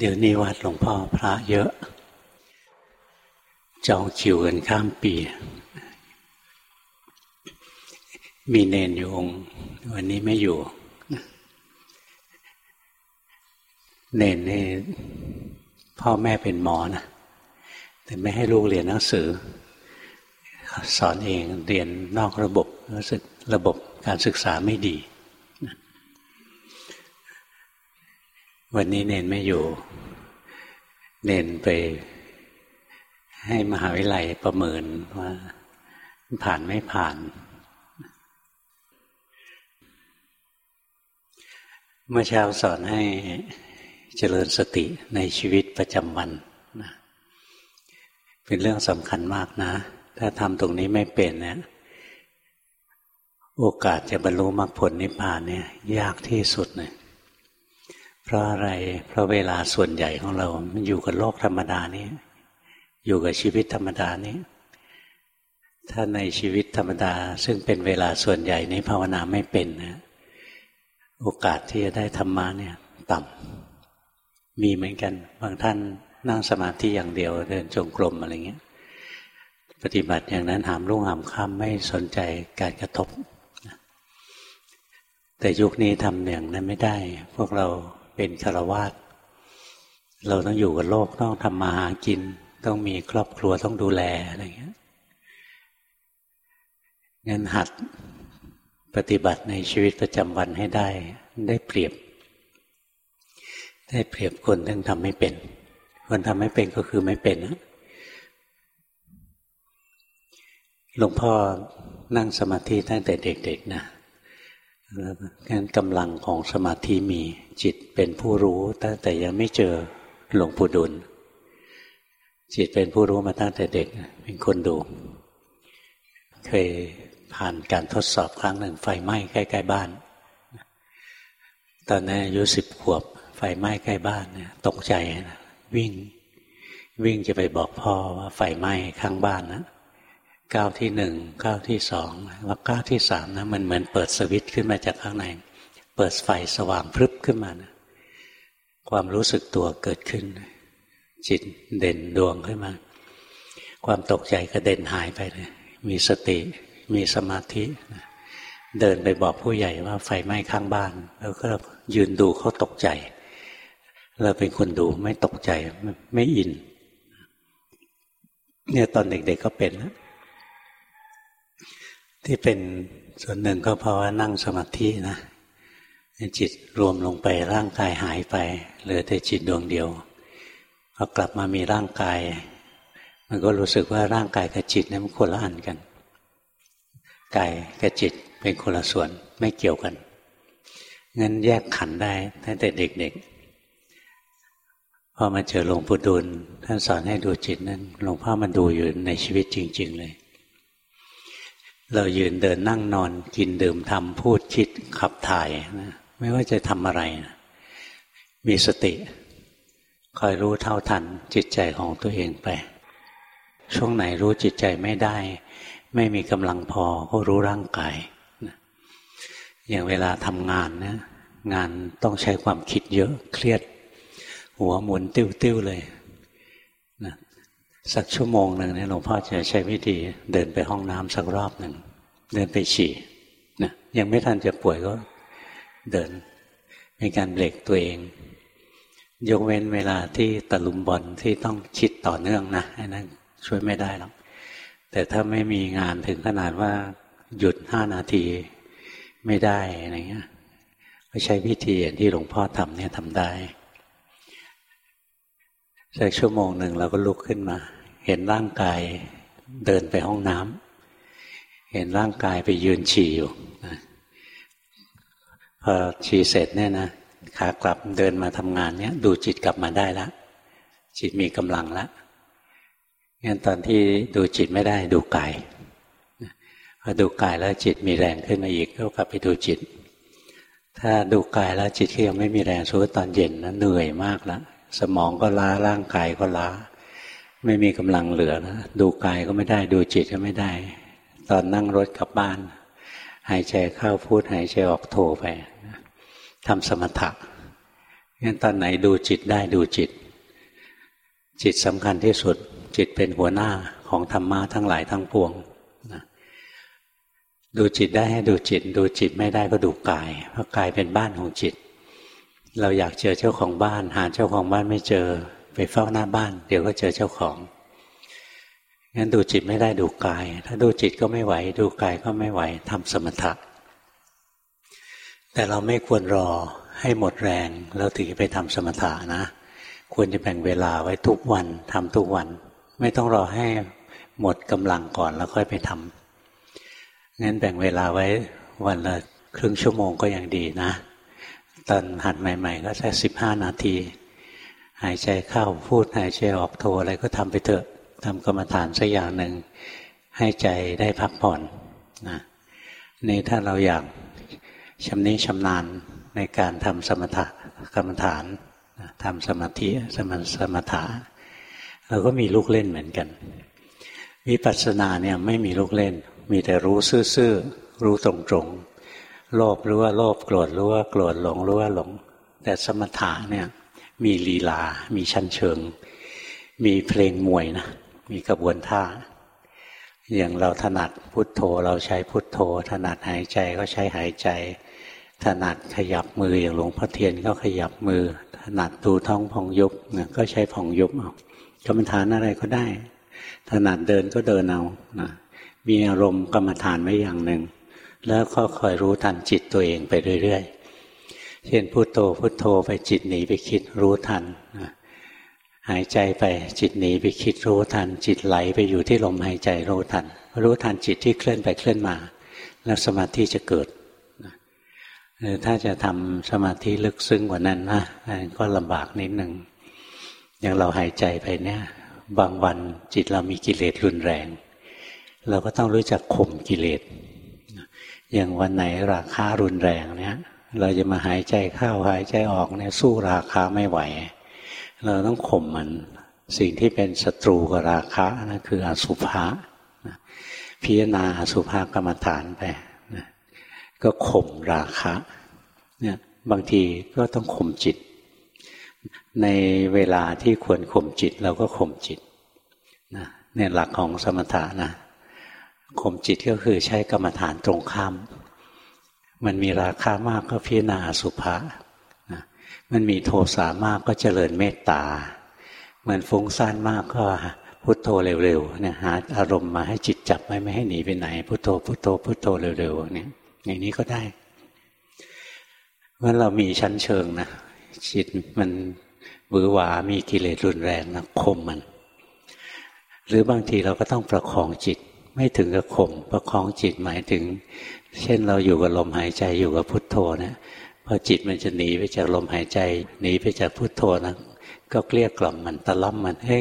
เดี๋ยวนี้วัดหลวงพ่อพระเยอะ จองคิวกันข้ามปี มีเนนอยู่องค์วันนี้ไม่อยู่ เนนนี่พ่อแม่เป็นหมอนะแต่ไม่ให้ลูกเรียนหนังสือ สอนเองเรียนนอกระบบรู้สึกระบบการศึกษาไม่ดี วันนี้เนนไม่อยู่ เนนไป ให้มหาวิทยาลัยประเมินว่า ผ่านไม่ผ่าน เมื่อเช้าสอนให้เจริญสติในชีวิตประจำวันนะเป็นเรื่องสำคัญมากนะ ถ้าทำตรงนี้ไม่เป็นเนี่ยโอกาสจะบรรลุมรรคผลนิพพานเนี่ย ยากที่สุดเลย เพราะอะไร เพราะเวลาส่วนใหญ่ของเรา มันอยู่กับโลกธรรมดานี้ อยู่กับชีวิตธรรมดานี้ ถ้าในชีวิตธรรมดา ซึ่งเป็นเวลาส่วนใหญ่นี้ภาวนาไม่เป็นนะโอกาสที่จะได้ธรรมะเนี่ย ต่ำมีเหมือนกัน บางท่านนั่งสมาธิอย่างเดียว เดินจงกรมอะไรเงี้ย ปฏิบัติอย่างนั้นหามรุ่งหามค่ำไม่สนใจการกระทบ แต่ยุคนี้ทำอย่างนั้นไม่ได้ พวกเรา เป็นคารวาสเราต้องอยู่กับโลกต้องทำมาหากิน ต้องมีครอบครัวต้องดูแลอะไรเงี้ยงั้นหัดปฏิบัติในชีวิตประจำวันให้ได้ ได้เปรียบ ได้เปรียบคนที่ทำไม่เป็น คนทำไม่เป็นก็คือไม่เป็นนะหลวงพ่อนั่งสมาธิตั้งแต่เด็กๆนะ งั้นกำลังของสมาธิมีจิตเป็นผู้รู้ตั้งแต่ยังไม่เจอหลวงปู่ดุล จิตเป็นผู้รู้มาตั้งแต่เด็ก เป็นคนดู เคยผ่านการทดสอบครั้งหนึ่งไฟไหม้ใกล้ๆบ้าน ตอนนั้นอายุสิบขวบ ไฟไหม้ใกล้บ้านเนี่ยตกใจนะวิ่ง วิ่งจะไปบอกพ่อว่าไฟไหม้ข้างบ้านนะ ก้าวที่หนึ่งก้าวที่สองว่าก้าวที่สามนะมันเหมือนเปิดสวิตช์ขึ้นมาจากข้างใน เปิดไฟสว่างพรึบขึ้นมานะความรู้สึกตัวเกิดขึ้น จิตเด่นดวงขึ้นมา ความตกใจก็เด่นหายไปเลยมีสติ มีสมาธิเดินไปบอกผู้ใหญ่ว่าไฟไหม้ข้างบ้าน แล้วก็ยืนดูเขาตกใจ เราเป็นคนดูไม่ตกใจไม่อิน เนี่ยตอนเด็กๆก็เป็นนะ ที่เป็นส่วนหนึ่งก็เพราะว่านั่งสมาธินะจิตรวมลงไปร่างกายหายไป เหลือแต่จิตดวงเดียวพอกลับมามีร่างกาย มันก็รู้สึกว่าร่างกายกับจิตนี่มันคนละอันกันกายกับจิตเป็นคนละส่วนไม่เกี่ยวกันงั้นแยกขันได้ตั้งแต่เด็กๆพอมาเจอหลวงปู่ดูลท่านสอนให้ดูจิตนั้นหลวงพ่อมันดูอยู่ในชีวิตจริง ๆ เลย เรายืนเดินนั่งนอนกินดื่มทำพูดคิดขับถ่ายนะไม่ว่าจะทำอะไรนะมีสติ คอยรู้เท่าทันจิตใจของตัวเองไป ช่วงไหนรู้จิตใจไม่ได้ ไม่มีกำลังพอก็รู้ร่างกายอย่างเวลาทำงานนะงานต้องใช้ความคิดเยอะเครียด หัวหมุนติ้วๆเลย สักชั่วโมงหนึ่งเนี่ยหลวงพ่อจะใช้วิธีเดินไปห้องน้ำสักรอบหนึ่งเดินไปฉี่นะยังไม่ทันจะป่วยก็เดินเป็นการเบรกตัวเอง ยกเว้นเวลาที่ตะลุมบอลที่ต้องคิดต่อเนื่องนะอันนั้นช่วยไม่ได้หรอกแต่ถ้าไม่มีงานถึงขนาดว่าหยุดห้านาทีไม่ได้อะไรเงี้ยก็ใช้วิธีอย่างที่หลวงพ่อทำเนี่ยทำได้สักชั่วโมงหนึ่งเราก็ลุกขึ้นมา เห็นร่างกายเดินไปห้องน้ำเห็นร่างกายไปยืนฉี่อยู่พอฉี่เสร็จเนี่ยนะขากลับเดินมาทำงานเนี้ยดูจิตกลับมาได้ล้วจิตมีกำลังล้วงั้นตอนที่ดูจิตไม่ได้ดูกายพอดูกายแล้วจิตมีแรงขึ้นมาอีกก็กลับไปดูจิต ถ้าดูกายแล้วจิตยังไม่มีแรงสู้ตอนเย็นนะเหนื่อยมากแล้วสมองก็ล้าร่างกายก็ล้า ไม่มีกำลังเหลือแล้วดูกายก็ไม่ได้ ดูจิตก็ไม่ได้ ตอนนั่งรถกลับบ้าน หายใจเข้าพูด หายใจออกโทไปทำสมถะงั้นตอนไหนดูจิตได้ดูจิต จิตสำคัญที่สุด จิตเป็นหัวหน้าของธรรมะทั้งหลายทั้งปวงนะดูจิตได้ให้ดูจิต ดูจิตไม่ได้ก็ดูกาย เพราะกายเป็นบ้านของจิต เราอยากเจอเจ้าของบ้าน หาเจ้าของบ้านไม่เจอ ไปเฝ้าหน้าบ้าน เดี๋ยวก็เจอเจ้าของงั้นดูจิตไม่ได้ดูกาย ถ้าดูจิตก็ไม่ไหว ดูกายก็ไม่ไหวทำสมถะ แต่เราไม่ควรรอให้หมดแรงแล้วถึงไปทำสมถะนะ ควรจะแบ่งเวลาไว้ทุกวันทำทุกวัน ไม่ต้องรอให้หมดกำลังก่อนแล้วค่อยไปทำงั้นแบ่งเวลาไว้วันละครึ่งชั่วโมงก็ยังดีนะ ตอนหัดใหม่ ๆ ก็แค่สิบห้านาที หายใจเข้าพูดหายใจออกโทรอะไรก็ทำไปเถอะทำกรรมฐานสักอย่างหนึ่งให้ใจได้พักผ่อนนะนี่ถ้าเราอยากชำนิชำนาญในการทำสมถะกรรมฐานทำสมาธิสมสมถะเราก็มีลูกเล่นเหมือนกันวิปัสสนาเนี่ยไม่มีลูกเล่น มีแต่รู้ซื่อๆรู้ตรงๆโลภรู้ว่าโลภโกรธรู้ว่าโกรธหลงรู้ว่าหลง แต่สมถะเนี่ย มีลีลา มีชั้นเชิง มีเพลงมวยนะ มีกระบวนท่า อย่างเราถนัดพุทโธ เราใช้พุทโธ ถนัดหายใจก็ใช้หายใจ ถนัดขยับมืออย่างหลวงพ่อเทียนก็ขยับมือ ถนัดดูท้องพองยุบนะก็ใช้พองยุบเอากรรมฐานอะไรก็ได้ ถนัดเดินก็เดินเอานะมีอารมณ์กรรมฐานไว้อย่างหนึ่ง แล้วก็คอยรู้ทันจิตตัวเองไปเรื่อยๆ เช่นพุโทโธพุโทโธไปจิตหนีไปคิดรู้ทันหายใจไปจิตหนีไปคิดรู้ทัน จิตไหลไปอยู่ที่ลมหายใจรู้ทัน รู้ทันจิตที่เคลื่อนไปเคลื่อนมา แล้วสมาธิจะเกิดถ้าจะทำสมาธิลึกซึ้งกว่านั้นนะก็ลำบากนิดหนึ่งอย่างเราหายใจไปเนี่ย บางวันจิตเรามีกิเลสรุนแรง เราก็ต้องรู้จักข่มกิเลสอย่างวันไหนราคารุนแรงเนี่ย เราจะมาหายใจเข้าหายใจออกเนี่ยสู้ราคาไม่ไหว เราต้องข่มมัน สิ่งที่เป็นศัตรูกับราคะนะคืออสุภะพิจารณาอสุภะกรรมฐานไปนะก็ข่มราคะเนี่ยบางทีก็ต้องข่มจิต ในเวลาที่ควรข่มจิต เราก็ข่มจิตนะเนี่ยหลักของสมถะนะข่มจิตก็คือใช้กรรมฐานตรงข้าม มันมีราคามากก็พิจารณาสุภามันมีโทสะมากก็เจริญเมตตามันฟุ้งซ่านมากก็พุทโธเร็วๆเนี่ยหาอารมณ์มาให้จิตจับไม่ไม่ให้หนีไปไหน พุทโธพุทโธพุทโธเร็วๆเนี่ยอย่างนี้ก็ได้ว่าเรามีชั้นเชิงนะจิตมันบือหวามีกิเลสรุนแรงนะข่มมัน หรือบางทีเราก็ต้องประคองจิต ไม่ถึงกับข่มประคองจิตหมายถึง เช่นเราอยู่กับลมหายใจอยู่กับพุทโธเนะี่ยพอจิตมันจะหนีไปจากลมหายใจหนีไปจากพุทโธนะก็เกลี้ยกล่อมมันตะล่อมมันให้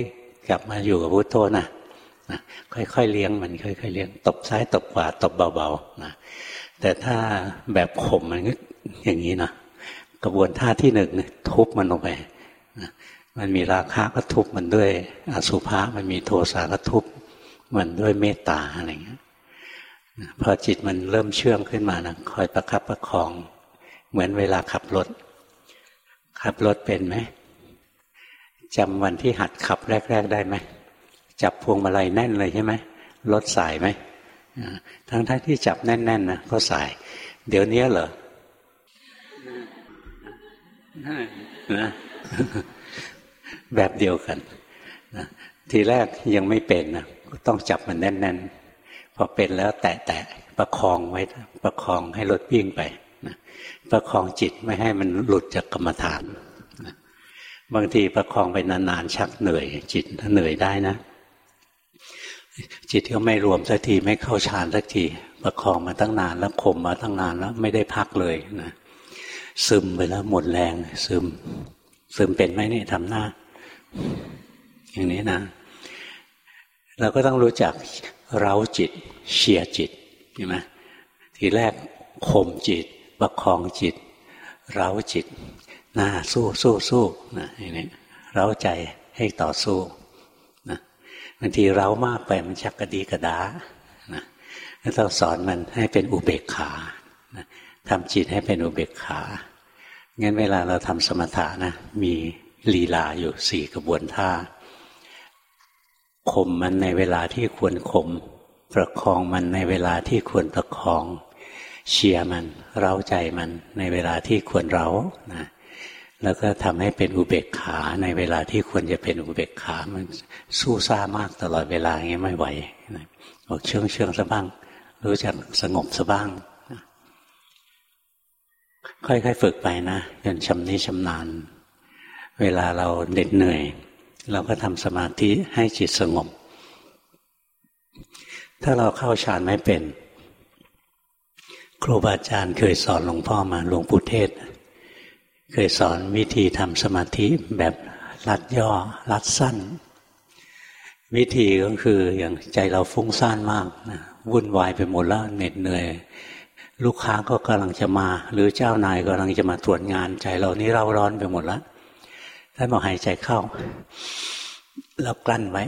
กลับมาอยู่กับพุทโธนะนะค่อยๆเลี้ยงมันค่อยๆเลี้ยง ตบซ้ายตบขวาตบเบาๆนะแต่ถ้าแบบข่มมันก็อย่างนี้นะกระบวนท่าที่หนึ่งทุบมันลงไปนะมันมีราคะก็ทุบมันด้วยอสุภะมันมีโทสะก็ทุบมันด้วยเมตตาอะไรเงี้ย พอจิตมันเริ่มเชื่องขึ้นมานะคอยประคับประคอง เหมือนเวลาขับรถ ขับรถเป็นไหมจำวันที่หัดขับแรก ๆ ได้ไหมจับพวงมาลัยแน่นเลยใช่ไหมรถสายไหมทั้งท่าที่จับแน่นๆนะก็สาย เดี๋ยวนี้เหรอนะแบบเดียวกันนะทีแรกยังไม่เป็นนะต้องจับมันแน่น ๆ พอเป็นแล้วแตะๆประคองไว้ ประคองให้รถวิ่งไปประคองจิตไม่ให้มันหลุดจากกรรมฐานบางทีประคองไปนานๆชักเหนื่อย จิตถ้าเหนื่อยได้นะ จิตก็ไม่รวมสักทีไม่เข้าฌานสักทีประคองมาตั้งนานแล้วข่มมาตั้งนานแล้วไม่ได้พักเลยนะซึมไปแล้วหมดแรง ซึม ซึมเป็นไหมนี่ทำหน้า อย่างนี้นะเราก็ต้องรู้จักเร้าจิตเชียจิตใช่ไหมทีแรกข่มจิต ประคองจิต เร้าจิตหน่าสู้สู้สู้นะอย่างนี้เร้าใจให้ต่อสู้นะบางทีเร้ามากไปมันชักกระดีกระดานะต้องสอนมันให้เป็นอุเบกขานะทำจิตให้เป็นอุเบกขางั้นเวลาเราทำสมถะนะมีลีลาอยู่สี่กระบวนท่า ข่มมันในเวลาที่ควรข่มประคองมันในเวลาที่ควรประคอง เชียร์มัน เร้าใจมันในเวลาที่ควรเร้านะแล้วก็ทำให้เป็นอุเบกขาในเวลาที่ควรจะเป็นอุเบกขามันสู้ซ่ามากตลอดเวลาอย่างนี้ไม่ไหวออกเชื่องเชื่องซะบ้าง รู้จักสงบซะบ้าง ค่อยๆฝึกไปนะจนชำนิชำนาญ เวลาเราเหน็ดเหนื่อย เราก็ทำสมาธิให้จิตสงบ ถ้าเราเข้าฌานไม่เป็น ครูบาอาจารย์เคยสอนหลวงพ่อมาหลวงปู่เทศ เคยสอนวิธีทำสมาธิแบบรัดย่อรัดสั้น วิธีก็คืออย่างใจเราฟุ้งซ่านมากนะวุ่นวายไปหมดแล้วเหน็ดเหนื่อยลูกค้าก็กำลังจะมา หรือเจ้านายกำลังจะมาตรวจงาน ใจเรานี่เร่าร้อนไปหมดแล้ว ท่านบอกหายใจเข้า แล้วกลั้นไว้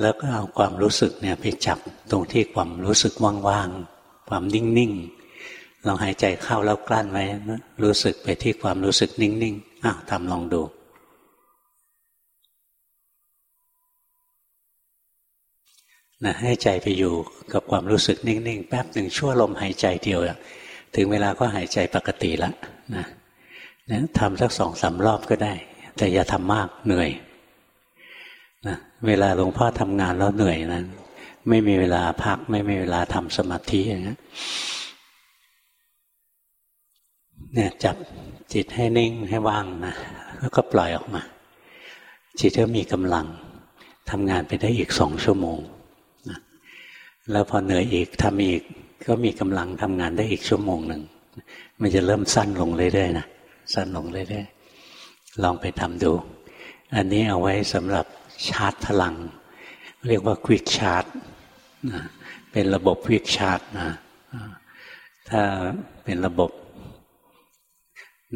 แล้วก็เอาความรู้สึกเนี่ยไปจับตรงที่ความรู้สึกว่างๆ ความนิ่งๆ ลองหายใจเข้าแล้วกลั้นไว้นะรู้สึกไปที่ความรู้สึกนิ่งๆ อ้าวทำลองดูนะให้ใจไปอยู่กับความรู้สึกนิ่งๆ แป๊บหนึ่งชั่วลมหายใจเดียวถึงเวลาก็หายใจปกติละนะ นะทำสักสองสามรอบก็ได้ แต่อย่าทำมากเหนื่อยนะเวลาหลวงพ่อทำงานแล้วเหนื่อยนะไม่มีเวลาพัก ไม่มีเวลาทำสมาธิอย่างนี้เนี่ยจับจิตให้นิ่งให้ว่างนะแล้วก็ปล่อยออกมา จิตก็มีกำลังทำงานไปได้อีกสองชั่วโมงนะแล้วพอเหนื่อยอีกทำอีก ก็มีกำลังทำงานได้อีกชั่วโมงหนึ่งมันจะเริ่มสั้นลงเรื่อยๆนะ สั้นลงเรื่อยๆลองไปทำดู อันนี้เอาไว้สำหรับชาร์จพลัง เรียกว่า quick charge เป็นระบบ quick charge นะถ้าเป็นระบบ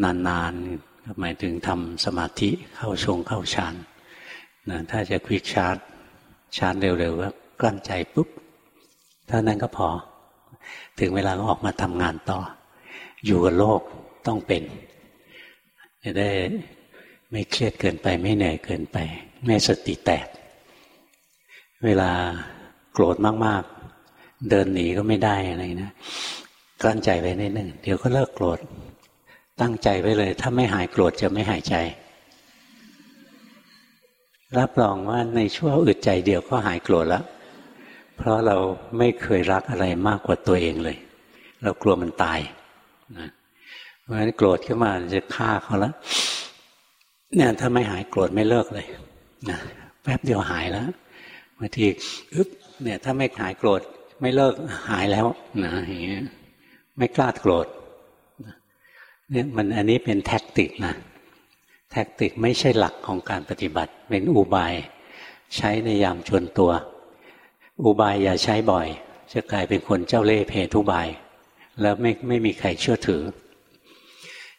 นานๆหมายถึงทำสมาธิเข้าชงเข้าฌานนะถ้าจะ quick chargeชาร์จเร็วๆก็กลั้นใจปุ๊บเท่านั้นก็พอ ถึงเวลาก็ออกมาทำงานต่อ อยู่กับโลกต้องเป็น จะได้ไม่เครียดเกินไป ไม่เหนื่อยเกินไป ไม่สติแตก เวลาโกรธมากๆ เดินหนีก็ไม่ได้อะไรนะกลั้นใจไว้นิดหนึ่งเดี๋ยวก็เลิกโกรธตั้งใจไว้เลย ถ้าไม่หายโกรธจะไม่หายใจ รับรองว่าในช่วงอึดใจเดียวก็หายโกรธแล้วเพราะเราไม่เคยรักอะไรมากกว่าตัวเองเลย เรากลัวมันตายนะ เพราะฉะนั้นโกรธขึ้นมาจะฆ่าเขาแล้วเนี่ยถ้าไม่หายโกรธไม่เลิกเลยนะแป๊บเดียวหายแล้วบางทีอึ๊บเนี่ยถ้าไม่หายโกรธไม่เลิกหายแล้วนะอย่างเงี้ยไม่กล้าโกรธเนี่ยมันอันนี้เป็นแท็กติกนะแท็กติกไม่ใช่หลักของการปฏิบัติ เป็นอุบายใช้ในยามชวนตัว อุบายอย่าใช้บ่อย จะกลายเป็นคนเจ้าเล่ห์เพทุบาย แล้วไม่ไม่มีใครเชื่อถือ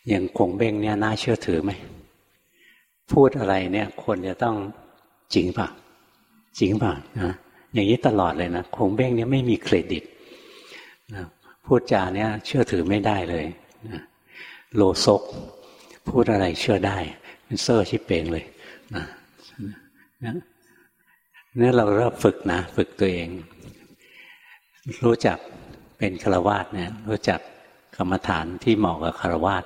อย่างคงเบ้งเนี่ยน่าเชื่อถือไหมพูดอะไรเนี่ยคนจะต้องจริงป่ะจริงป่ะนะอย่างนี้ตลอดเลยนะคงเบ้งเนี่ยไม่มีเครดิตนะพูดจาเนี่ยเชื่อถือไม่ได้เลยนะโลซก พูดอะไรเชื่อได้เป็นเซอร์ชิเปงเลยนะนี่เราเริ่มฝึกนะฝึกตัวเอง รู้จักเป็นฆราวาสเนี่ยรู้จักกรรมฐานที่เหมาะกับฆราวาส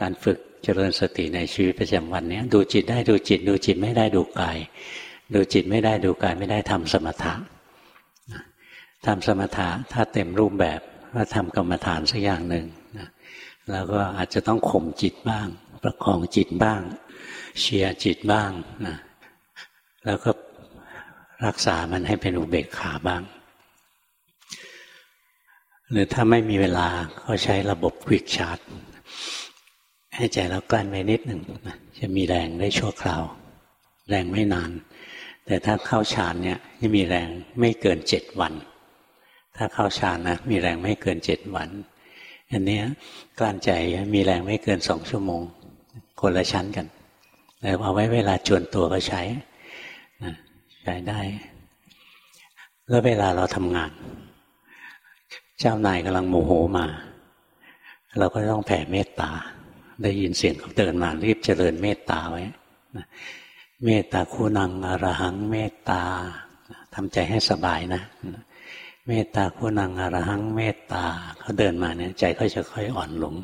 การฝึกเจริญสติในชีวิตประจำวันนี้ดูจิตได้ดูจิต ดูจิตไม่ได้ดูกาย ดูจิตไม่ได้ดูกายไม่ได้ทำสมถะทำสมถะถ้าเต็มรูปแบบก็ทำกรรมฐานสักอย่างหนึ่งแล้วก็อาจจะต้องข่มจิตบ้าง ประคองจิตบ้าง เชียร์จิตบ้างนะแล้วก็รักษามันให้เป็นอุเบกขาบ้าง หรือถ้าไม่มีเวลาก็ใช้ระบบควิกชาร์ต ให้ใจเรากลั้นไว้นิดหนึ่งจะมีแรงได้ชั่วคราว แรงไม่นาน แต่ถ้าเข้าฌานเนี่ยจะมีแรงไม่เกินเจ็ดวัน ถ้าเข้าฌานนะมีแรงไม่เกินเจ็ดวันอันนี้กลั้นใจมีแรงไม่เกินสองชั่วโมง คนละชั้นกันแต่เอาไว้เวลาจวนตัวก็ใช้ใช้ได้ แล้วเวลาเราทำงาน เจ้านายกำลังโมโหมา เราก็ต้องแผ่เมตตา ได้ยินเสียงเขาเดินมารีบเจริญเมตตาไว้เมตตาคุณังอรหัง เมตตาทำใจให้สบายนะเมตตาคุณังอรหัง เมตตาเขาเดินมาเนี่ยใจก็จะค่อยอ่อนลง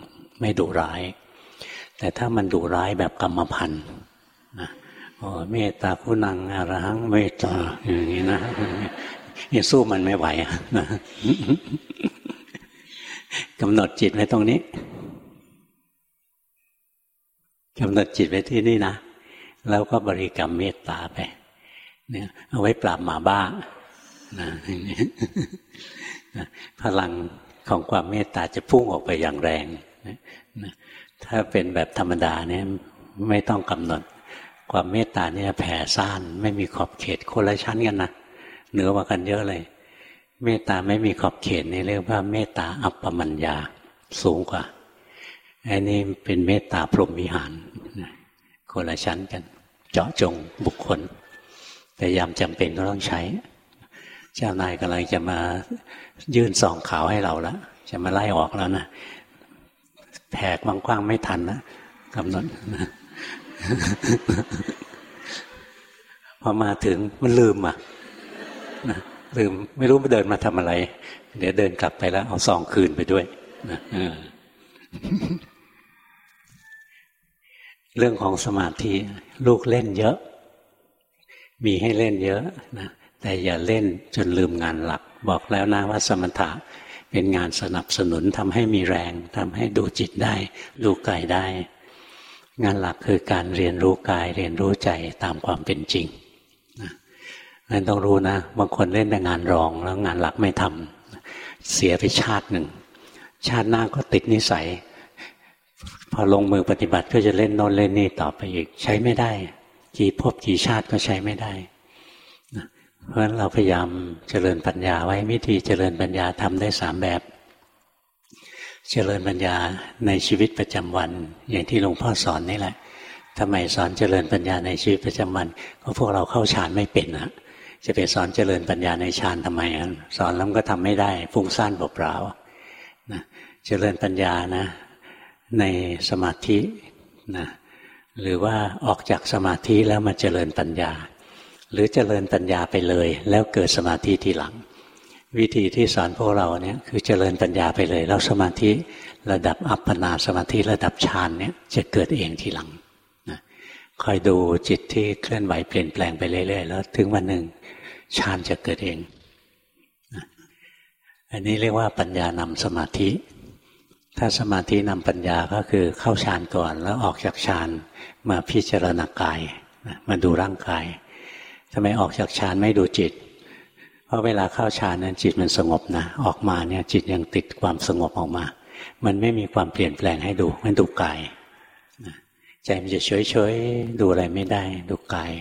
ไม่ดุร้าย แต่ถ้ามันดุร้ายแบบกรรมพันธ์นะโอ้เมตตาคุณังอรหัง เมตตาอย่างนี้นะยังสู้มันไม่ไหวนะกำหนดจิตไว้ตรงนี้ กำหนดจิตไว้ที่นี่นะ แล้วก็บริกรรมเมตตาไป เนี่ย เอาไว้ปราบหมาบ้านะพลังของความเมตตาจะพุ่งออกไปอย่างแรงถ้าเป็นแบบธรรมดาเนี่ยไม่ต้องกำหนด ความเมตตาเนี่ยแผ่ซ่านไม่มีขอบเขตคนละชั้นกันนะเหนือกว่ากันเยอะเลย เมตตาไม่มีขอบเขตนี่เรียกว่าเมตตาอัปปมัญญาสูงกว่า อันนี้เป็นเมตตาพรหมวิหารคนละชั้นกัน เจาะจงบุคคล แต่ยามจำเป็นก็ต้องใช้ เจ้านายกำลังจะมายื่นซองขาวให้เราแล้วจะมาไล่ออกแล้วนะแผกกว้างๆไม่ทันนะกำหนดพอมาถึงมันลืมอะลืมไม่รู้มาเดินมาทำอะไร เดี๋ยวเดินกลับไปแล้ว เอาซองคืนไปด้วยนะ เรื่องของสมาธิลูกเล่นเยอะ มีให้เล่นเยอะนะแต่อย่าเล่นจนลืมงานหลัก บอกแล้วนะว่าสมถะเป็นงานสนับสนุนทำให้มีแรงทำให้ดูจิตได้ ดูกายได้ งานหลักคือการเรียนรู้กายเรียนรู้ใจตามความเป็นจริงนะนั่นต้องรู้นะบางคนเล่นแต่งานรองแล้วงานหลักไม่ทำเสียไปชาติหนึ่ง ชาติหน้าก็ติดนิสัย พอลงมือปฏิบัติก็จะเล่นโน้นเล่นนี่ต่อไปอีก ใช้ไม่ได้ กี่ภพกี่ชาติก็ใช้ไม่ได้เพราะฉะนั้นเราพยายามเจริญปัญญาไว้วิธีเจริญปัญญาทำได้สามแบบ เจริญปัญญาในชีวิตประจำวัน อย่างที่หลวงพ่อสอนนี่แหละทำไมสอนเจริญปัญญาในชีวิตประจำวันเพราะพวกเราเข้าฌานไม่เป็นนะจะไปสอนเจริญปัญญาในฌานทำไมสอนแล้วก็ทำไม่ได้ฟุ้งซ่านเปล่าๆนะเจริญปัญญานะ ในสมาธินะหรือว่าออกจากสมาธิแล้วมาเจริญปัญญา หรือเจริญปัญญาไปเลย แล้วเกิดสมาธิทีหลัง วิธีที่สอนพวกเราเนี่ยคือเจริญปัญญาไปเลย แล้วสมาธิระดับอัปปนาสมาธิระดับฌานเนี่ยจะเกิดเองทีหลังนะคอยดูจิตที่เคลื่อนไหวเปลี่ยนแปลงไปเรื่อยๆแล้ว ถึงวันหนึ่งฌานจะเกิดเองอันนี้เรียกว่าปัญญานำสมาธิ ถ้าสมาธินำปัญญาก็คือเข้าฌานก่อน แล้วออกจากฌานมาพิจารณากายมาดูร่างกายทำไมออกจากฌานไม่ดูจิต เพราะเวลาเข้าฌานนั้นจิตมันสงบนะ ออกมาเนี่ยจิตยังติดความสงบออกมา มันไม่มีความเปลี่ยนแปลงให้ดูมันดูกายใจมันจะเฉยเฉยดูอะไรไม่ได้ ดูกาย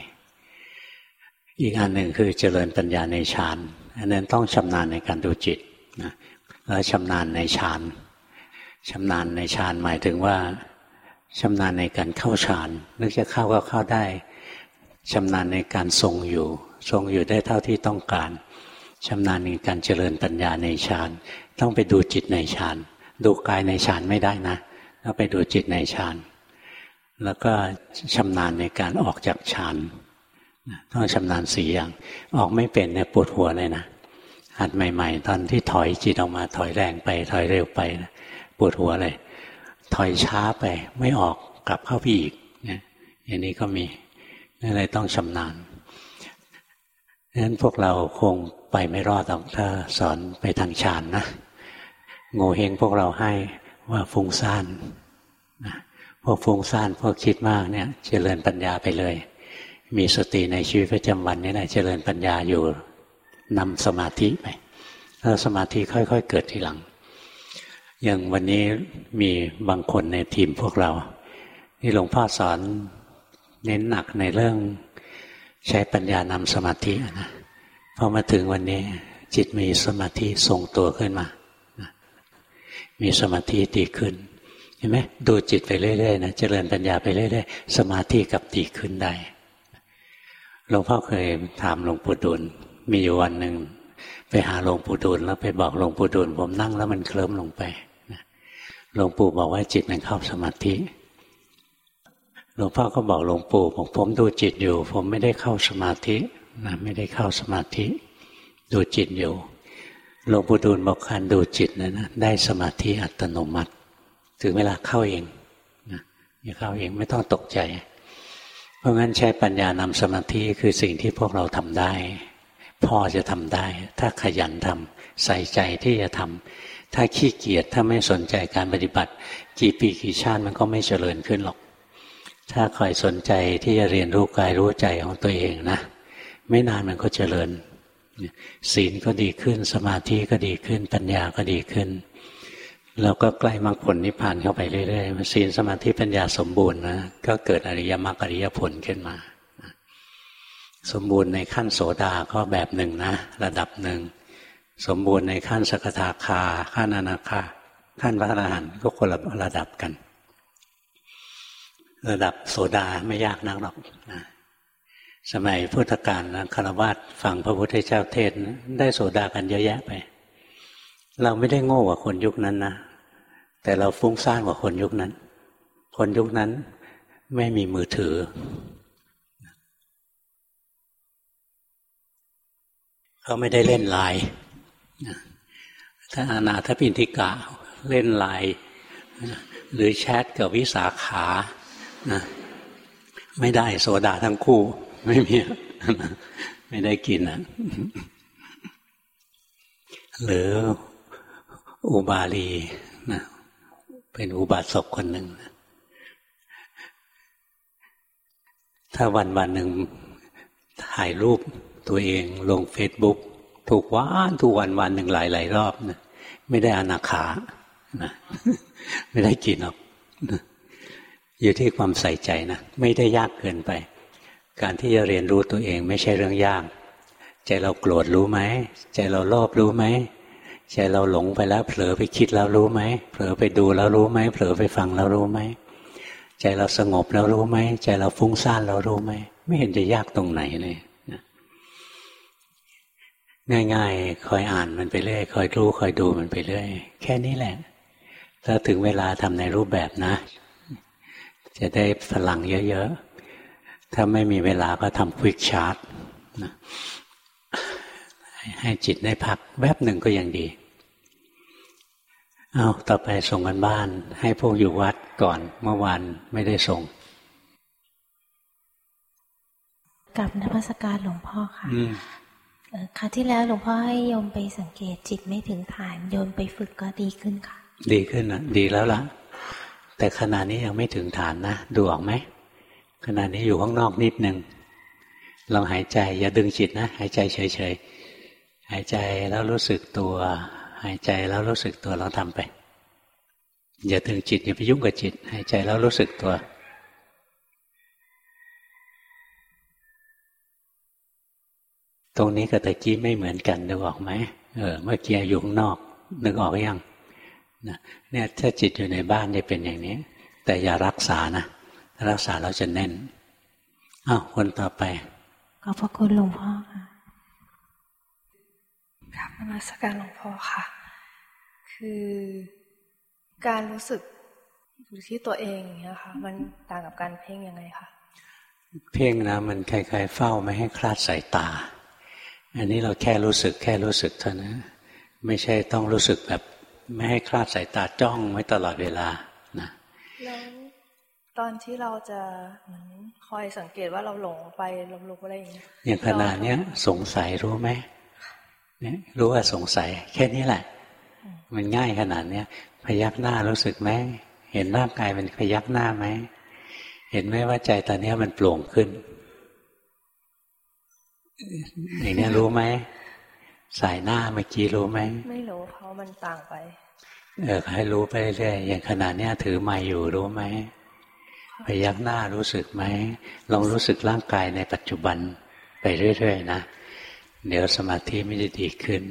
อีกอันหนึ่งคือเจริญปัญญาในฌานอันนั้นต้องชำนาญในการดูจิตนะแล้วชำนาญในฌาน ชำนาญในฌานหมายถึงว่าชำนาญในการเข้าฌานนึกจะเข้าก็เข้าได้ชำนาญในการทรงอยู่ ทรงอยู่ได้เท่าที่ต้องการชำนาญในการเจริญปัญญาในฌานต้องไปดูจิตในฌานดูกายในฌานไม่ได้นะต้องไปดูจิตในฌานแล้วก็ชำนาญในการออกจากฌานต้องชำนาญสี่อย่าง ออกไม่เป็นเนี่ยปวดหัวเลยนะหัดใหม่ ๆ ตอนที่ถอยจิตออกมาถอยแรงไปถอยเร็วไปนะป วดหัวเลย ถอยช้าไปไม่ออกกลับเข้าไปอีกเนี่ยอย่างนี้ก็มีนั่นเลยต้องชำนาญนั้นพวกเราคงไปไม่รอดหรอกถ้าสอนไปทางฌานนะโง่เฮงพวกเราให้ว่าฟุ้งซ่านนะพวกฟุ้งซ่านพวกคิดมากเนี่ย เจริญปัญญาไปเลย มีสติในชีวิตประจำวันนี่แหละเจริญปัญญาอยู่นำสมาธิไปแล้วสมาธิค่อย ๆ เกิดทีหลัง อย่างวันนี้มีบางคนในทีมพวกเรา ที่หลวงพ่อสอนเน้นหนักในเรื่องใช้ปัญญานำสมาธินะพอมาถึงวันนี้จิตมีสมาธิทรงตัวขึ้นมา มีสมาธิดีขึ้น เห็นไหมดูจิตไปเรื่อยๆนะเจริญปัญญาไปเรื่อยๆ สมาธิกับดีขึ้นได้หลวงพ่อเคยถามหลวงปู่ดูลมีอยู่วันหนึ่งไปหาหลวงปู่ดูลแล้วไปบอกหลวงปู่ดูลผมนั่งแล้วมันเคลิ้มลงไป หลวงปู่บอกว่าจิตมันเข้าสมาธิหลวงพ่อก็บอกหลวงปู่บอกผมดูจิตอยู่ ผมไม่ได้เข้าสมาธินะไม่ได้เข้าสมาธิ ดูจิตอยู่หลวงปู่ดูลบอกการดูจิตนะนะได้สมาธิอัตโนมัติ ถึงเวลาเข้าเองนะอย่าเข้าเองไม่ต้องตกใจ เพราะงั้นใช้ปัญญานำสมาธิคือสิ่งที่พวกเราทำได้ พ่อจะทำได้ ถ้าขยันทำใส่ใจที่จะทำ ถ้าขี้เกียจถ้าไม่สนใจการปฏิบัติ กี่ปีกี่ชาติมันก็ไม่เจริญขึ้นหรอก ถ้าคอยสนใจที่จะเรียนรู้กายรู้ใจของตัวเองนะ ไม่นานมันก็เจริญ ศีลก็ดีขึ้น สมาธิก็ดีขึ้น ปัญญาก็ดีขึ้น แล้วก็ใกล้มรรคผลนิพพานเข้าไปเรื่อยๆศีลสมาธิปัญญาสมบูรณ์นะก็เกิดอริยมรรคอริยผลขึ้นมา สมบูรณ์ในขั้นโสดาก็แบบหนึ่งนะ ระดับหนึ่ง สมบูรณ์ในขั้นสกทาคาขั้นอนาคาขั้นพระอรหันต์ก็คนละระดับกัน ระดับโสดาไม่ยากนักหรอกนะสมัยพุทธกาลนะคารวะฟังพระพุทธเจ้าเทศนะได้โสดากันเยอะแยะไป เราไม่ได้โง่กว่าคนยุคนั้นนะแต่เราฟุ้งซ่านกว่าคนยุคนั้น คนยุคนั้นไม่มีมือถือ เขาไม่ได้เล่นไลน์ ถ้าอนาถปินทิกะเล่นไลน์หรือแชทกับวิสาขานะไม่ได้โสดาทั้งคู่ ไม่มีไม่ได้กินอะหรืออุบาลีนะเป็นอุบาสกคนหนึ่งถ้าวันวันหนึ่งถ่ายรูปตัวเองลงเฟซบุ๊ก ถูกว่านทุกวันวันหนึ่งหลายหลายรอบนะไม่ได้อนาขานะไม่ได้กินหรอกอยู่ที่ความใส่ใจนะไม่ได้ยากเกินไป การที่จะเรียนรู้ตัวเองไม่ใช่เรื่องยาก ใจเราโกรธรู้ไหมใจเราโลภรู้ไหมใจเราหลงไปแล้วเผลอไปคิดแล้วรู้ไหมเผลอไปดูแล้วรู้ไหมเผลอไปฟังแล้วรู้ไหมใจเราสงบแล้วรู้ไหมใจเราฟุ้งซ่านแล้วรู้ไหมไม่เห็นจะยากตรงไหนเลย ง่าย ๆ คอยอ่านมันไปเรื่อยคอยรู้คอยดูมันไปเรื่อยแค่นี้แหละ ถ้าถึงเวลาทำในรูปแบบนะ จะได้พลังเยอะๆ ถ้าไม่มีเวลาก็ทำควิกชาร์ตให้จิตได้พักแวบหนึ่งก็ยังดี เอาต่อไปส่งกันบ้าน ให้พวกอยู่วัดก่อนเมื่อวานไม่ได้ส่งกับนภัสการหลวงพ่อค่ะ คราวที่แล้วหลวงพ่อให้โยมไปสังเกตจิตไม่ถึงฐานโยมไปฝึกก็ดีขึ้นค่ะ ดีขึ้นอะดีแล้วล่ะ แต่ขณะนี้ยังไม่ถึงฐานนะดูออกไหมขณะนี้อยู่ข้างนอกนิดหนึ่งลองหายใจ อย่าดึงจิตนะ หายใจเฉยๆหายใจแล้วรู้สึกตัว หายใจแล้วรู้สึกตัวเราทำไป อย่าดึงจิตอย่าไปยุ่งกับจิต หายใจแล้วรู้สึกตัว ตรงนี้กับตะกี้ไม่เหมือนกันนึกออกไหมเออเมื่อกี้อยู่ข้างนอกนึกออกยังนะเนี่ยถ้าจิตอยู่ในบ้านจะเป็นอย่างนี้ แต่อย่ารักษานะรักษาเราจะแน่นอ้าวคนต่อไปขอบพระคุณหลวงพ่อค่ะครับนมัสการหลวงพ่อค่ะ คือการรู้สึกอยู่ที่ตัวเองอย่างเงี้ยค่ะ มันต่างกับการเพ่งยังไงคะเพ่งนะมันคล้ายๆเฝ้าไม่ให้คลาดสายตา อันนี้เราแค่รู้สึกแค่รู้สึกเท่านั้นไม่ใช่ต้องรู้สึกแบบ ไม่ให้คลาดสายตาจ้องไว้ตลอดเวลานะตอนที่เราจะเหมือนคอยสังเกตว่าเราหลงไปลมลุกอะไรอย่างเงี้ยอย่างขนาดเนี้ยสงสัยรู้ไหมเนี่ยรู้ว่าสงสัย แค่นี้แหละ มันง่ายขนาดเนี้ยพยักหน้ารู้สึกไหมเห็นร่างกายมันพยักหน้าไหมเห็นไหมว่าใจตอนนี้มันโปร่งขึ้น อย่างนี้รู้ไหมสายหน้าเมื่อกี้รู้ไหมไม่รู้เพราะมันต่างไป เออให้รู้ไปเรื่อยอย่างขนาดเนี้ยถือไม้อยู่รู้ไหมพยักหน้ารู้สึกไหมลองรู้สึกร่างกายในปัจจุบันไปเรื่อยๆนะเดี๋ยวสมาธิไม่ได้ดีขึ้น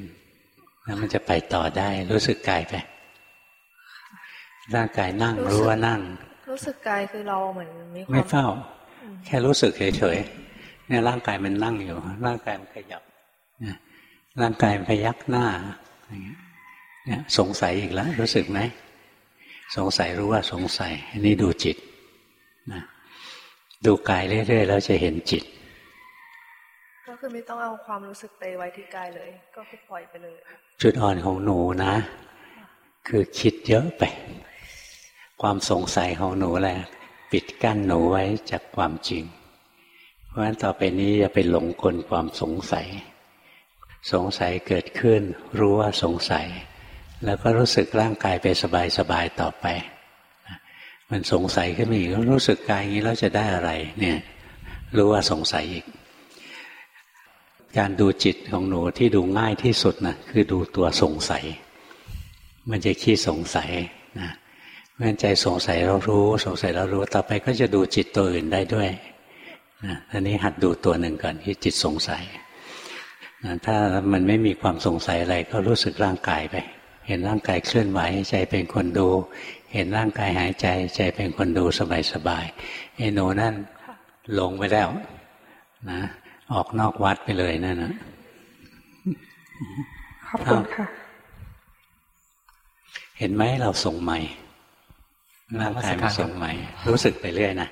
แล้วมันจะไปต่อได้ รู้สึกกายไป ร่างกายนั่งรู้ว่านั่ง รู้สึกกายคือเราเหมือนมีความไม่เฝ้า แค่รู้สึกเฉยๆ เนี่ยร่างกายมันนั่งอยู่ ร่างกายมันขยับร่างกายพยักหน้าเนี่ยสงสัยอีกแล้ว รู้สึกไหมสงสัยรู้ว่าสงสัยอันนี้ดูจิตนะดูกายเรื่อยๆแล้วจะเห็นจิต ก็คือไม่ต้องเอาความรู้สึกไปไว้ที่กายเลย ก็คือปล่อยไปเลย จุดอ่อนของหนูนะ คือคิดเยอะไป ความสงสัยของหนูแหละปิดกั้นหนูไว้จากความจริง เพราะฉะนั้นต่อไปนี้อย่าไปหลงกลความสงสัย สงสัยเกิดขึ้น รู้ว่าสงสัย แล้วก็รู้สึกร่างกายไปสบายๆต่อไป มันสงสัยขึ้นมาอีกรู้สึกกายอย่างนี้แล้วจะได้อะไร เนี่ย รู้ว่าสงสัยอีก การดูจิตของหนูที่ดูง่ายที่สุดนะคือดูตัวสงสัย มันจะขี้สงสัยนะเมื่อใจสงสัยเรารู้ สงสัยเรารู้ต่อไปก็จะดูจิตตัวอื่นได้ด้วย นะทีนี้หัดดูตัวหนึ่งก่อนที่จิตสงสัยนะถ้ามันไม่มีความสงสัยอะไรก็รู้สึกร่างกายไป เห็นร่างกายเคลื่อนไหวใจเป็นคนดู เห็นร่างกายหายใจ ใจเป็นคนดูสบายๆไอ้หนูนั่นลงไปแล้ว นะ ออกนอกวัดไปเลยนั่นนะขอบคุณค่ะ เห็นไหมเราส่งใหม่ร่างกายมันส่งใหม่ รู้สึกไปเรื่อยนะ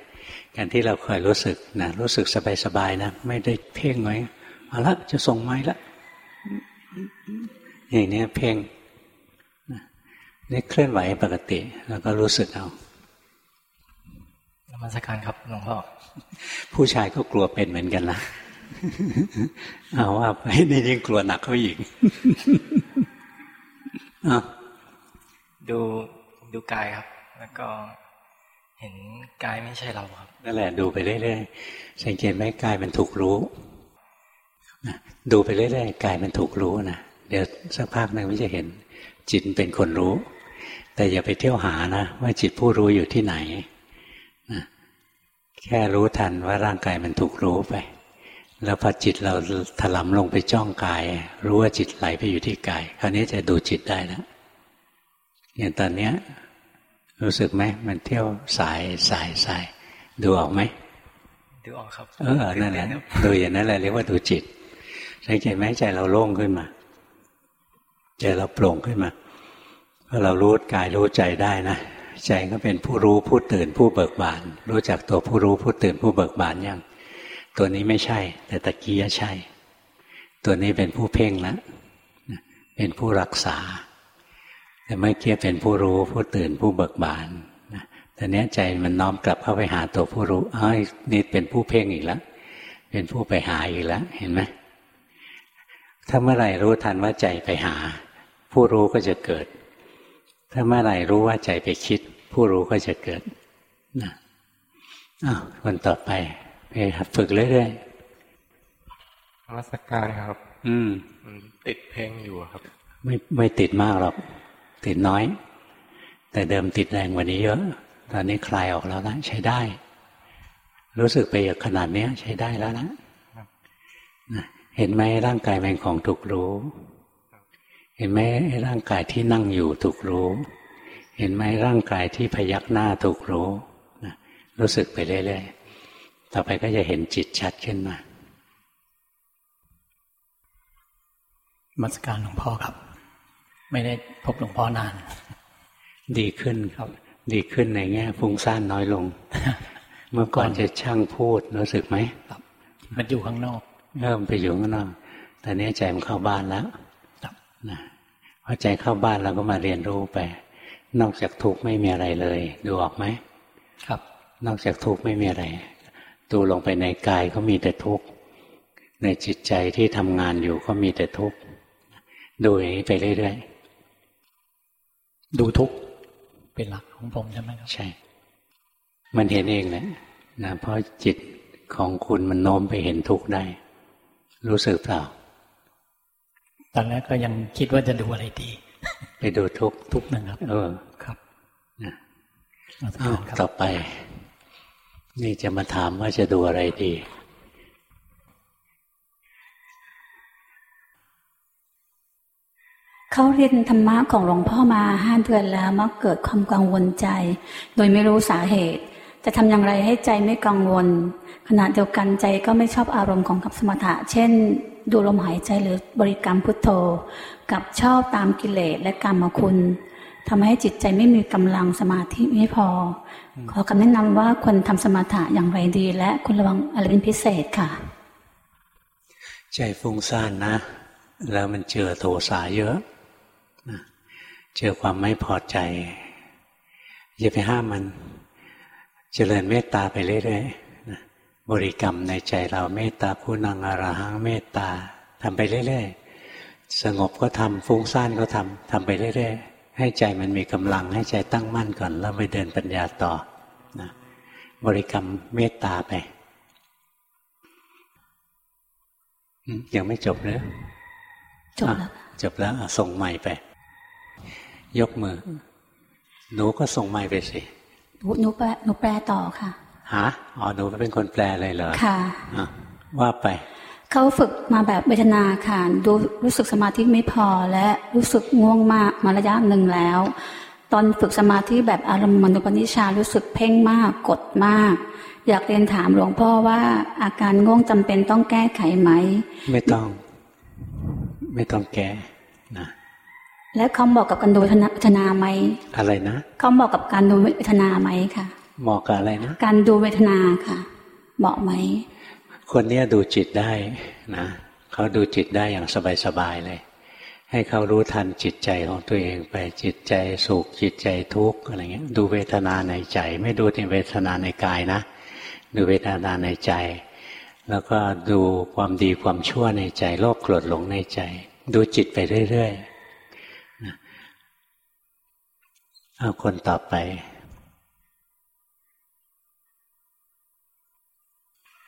การที่เราคอยรู้สึกนะรู้สึกสบายๆนะไม่ได้เพ่งไว้เอาละจะส่งไม้ละอย่างนี้เพ่งนี่เคลื่อนไหวปกติ แล้วก็รู้สึกเอานมัสการครับหลวงพ่อผู้ชายก็กลัวเป็นเหมือนกันนะเอาว่าไปนี่ยิ่งกลัวหนักเขาอีกดูดูกายครับ แล้วก็ เห็นกายไม่ใช่เราครับนั่นแหละดูไปเรื่อยๆสังเกตไหมกายมันถูกรู้ดูไปเรื่อยๆกายมันถูกรู้นะเดี๋ยวสักพักหนึ่งไม่จะเห็น จิตเป็นคนรู้ แต่อย่าไปเที่ยวหานะว่าจิตผู้รู้อยู่ที่ไหนนะแค่รู้ทันว่าร่างกายมันถูกรู้ไป แล้วพอจิตเราถลำลงไปจ้องกาย รู้ว่าจิตไหลไปอยู่ที่กาย คราวนี้จะดูจิตได้แล้วอย่างตอนเนี้ย รู้สึกไหมมันเที่ยวสายสายสายดูออกไหมดูออกครับ เออนั่นแหละดูอย่างนั้นแหละเรียกว่าดูจิตสังเกตไหมใจเราโล่งขึ้นมาใจเราโปร่งขึ้นมาพอเรารู้กายรู้ใจได้นะใจก็เป็นผู้รู้ผู้ตื่นผู้เบิกบาน รู้จักตัวผู้รู้ผู้ตื่นผู้เบิกบานยังตัวนี้ไม่ใช่ แต่ตะกี้ใช่ ตัวนี้เป็นผู้เพ่งแล้วเป็นผู้รักษา แต่ไม่เกี่ยเป็นผู้รู้ผู้ตื่นผู้เบิกบานนะแต่เนี้ยใจมันน้อมกลับเข้าไปหาตัวผู้รู้อ้ยนี่เป็นผู้เพ่งอีกแล้ว เป็นผู้ไปหาอีกแล้ว เห็นไหมถ้าเมื่อไหร่รู้ทันว่าใจไปหา ผู้รู้ก็จะเกิด ถ้าเมื่อไหร่รู้ว่าใจไปคิด ผู้รู้ก็จะเกิดนะอ้าวคนต่อไปไปฝึกเรื่อยๆนมัสการครับ อืม ติดเพลงอยู่ครับ ไม่ไม่ติดมากหรอก ติดน้อย แต่เดิมติดแรงกว่านี้เยอะ ตอนนี้คลายออกแล้วนะใช้ได้ รู้สึกไปขนาดนี้ใช้ได้แล้วนะเห็นไหมร่างกายเป็นของถูกรู้ เห็นไหมร่างกายที่นั่งอยู่ถูกรู้ เห็นไหมร่างกายที่พยักหน้าถูกรู้นะรู้สึกไปเรื่อยๆต่อไปก็จะเห็นจิตชัดขึ้นมามัสการหลวงพ่อครับ ไม่ได้พบหลวงพ่อนาน ดีขึ้นครับ ดีขึ้นในแง่ฟุ้งซ่านน้อยลง เมื่อก่อนจะช่างพูดรู้สึกไหมมันอยู่ข้างนอกเริ่มไปอยู่ข้างนอกตอนนี้ใจมันเข้าบ้านแล้วนะพอใจเข้าบ้านเราก็มาเรียนรู้ไป นอกจากทุกข์ไม่มีอะไรเลย ดูออกไหมครับ นอกจากทุกข์ไม่มีอะไรดูลงไปในกายก็มีแต่ทุกข์ในจิตใจที่ทำงานอยู่ก็มีแต่ทุกข์ดูอย่างนี้ไปเรื่อยๆ ดูทุกข์เป็นหลักของผมใช่ไหมครับใช่ มันเห็นเองแหละนะเพราะจิตของคุณมันโน้มไปเห็นทุกข์ได้ รู้สึกเปล่า ตอนแรกก็ยังคิดว่าจะดูอะไรดี ไปดูทุกทุกนะครับ เออครับนะต่อไป นี่จะมาถามว่าจะดูอะไรดี เขาเรียนธรรมะของหลวงพ่อมาห้าเดือนแล้วมักเกิดความกังวลใจ โดยไม่รู้สาเหตุ จะทำอย่างไรให้ใจไม่กังวล ขณะเดียวกันใจก็ไม่ชอบอารมณ์ของกับสมถะ เช่น ดูลมหายใจหรือบริกรรมพุทโธ กับชอบตามกิเลสและกรรมคุณทำให้จิตใจไม่มีกำลังสมาธิไม่พอ ขอคำแนะนำว่าควรทำสมาธิอย่างไรดี และควรระวังอะไรเป็นพิเศษค่ะ ใจฟุ้งซ่านนะ แล้วมันเจอโทสะเยอะ เจอความไม่พอใจอย่าไปห้ามมันเจริญเมตตาไปเรื่อยๆบริกรรมในใจเราเมตตาผู้นังอรหังเมตตาทำไปเรื่อยๆสงบก็ทำฟุ้งซ่านก็ทำทำไปเรื่อยๆให้ใจมันมีกำลังให้ใจตั้งมั่นก่อนแล้วไปเดินปัญญาต่อนะบริกรรมเมตตาไปยังไม่จบเลยจบแล้วจบแล้วส่งใหม่ไป ยกมือ หนูก็ส่งใหม่ไปสิหนูแปลหนูแปลต่อค่ะฮะอ๋อหนูเป็นคนแปลเลยเหรอค่ะว่าไปเขาฝึกมาแบบเวทนาค่ะดูรู้สึกสมาธิไม่พอและรู้สึกง่วงมากมาระยะหนึ่งแล้ว ตอนฝึกสมาธิแบบอารมณ์มนุปนิชารู้สึกเพ่งมากกดมาก อยากเรียนถามหลวงพ่อว่าอาการง่วงจำเป็นต้องแก้ไขไหม ไม่ต้อง ไม่ต้องแก้นะ และเขาบอกกับการดูเวทนาไหมอะไรนะเขาบอกกับการดูเวทนาไหมค่ะเหมาะกับอะไรนะการดูเวทนาค่ะ เหมาะไหมคนเนี้ยดูจิตได้นะเขาดูจิตได้อย่างสบายๆเลย ให้เขารู้ทันจิตใจของตัวเองไปจิตใจสุขจิตใจทุกข์อะไรเงี้ย ดูเวทนาในใจ ไม่ดูที่เวทนาในกายนะ ดูเวทนาในใจ แล้วก็ดูความดีความชั่วในใจ โลภโกรธหลงในใจ ดูจิตไปเรื่อยๆ เอาคนต่อไป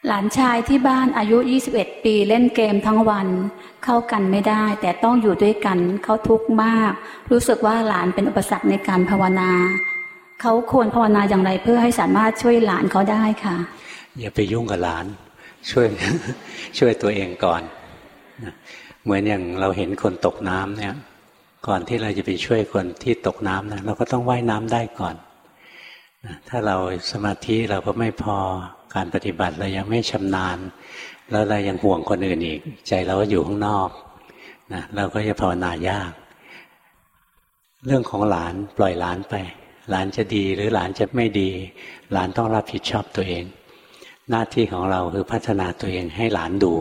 หลานชายที่บ้านอายุ 21 ปีเล่นเกมทั้งวัน เข้ากันไม่ได้ แต่ต้องอยู่ด้วยกันเขาทุกข์มาก รู้สึกว่าหลานเป็นอุปสรรคในการภาวนา เขาควรภาวนาอย่างไรเพื่อให้สามารถช่วยหลานเขาได้ค่ะ อย่าไปยุ่งกับหลาน ช่วยช่วยตัวเองก่อน เหมือนอย่างเราเห็นคนตกน้ำเนี่ย ก่อนที่เราจะไปช่วยคนที่ตกน้ำนะเราก็ต้องว่ายน้ำได้ก่อนถ้าเราสมาธิเราก็ไม่พอการปฏิบัติเรายังไม่ชำนาญ แล้วเรายังห่วงคนอื่นอีก ใจเราก็อยู่ข้างนอกนะเราก็จะภาวนายาก เรื่องของหลานปล่อยหลานไป หลานจะดีหรือหลานจะไม่ดี หลานต้องรับผิดชอบตัวเอง หน้าที่ของเราคือพัฒนาตัวเองให้หลานดู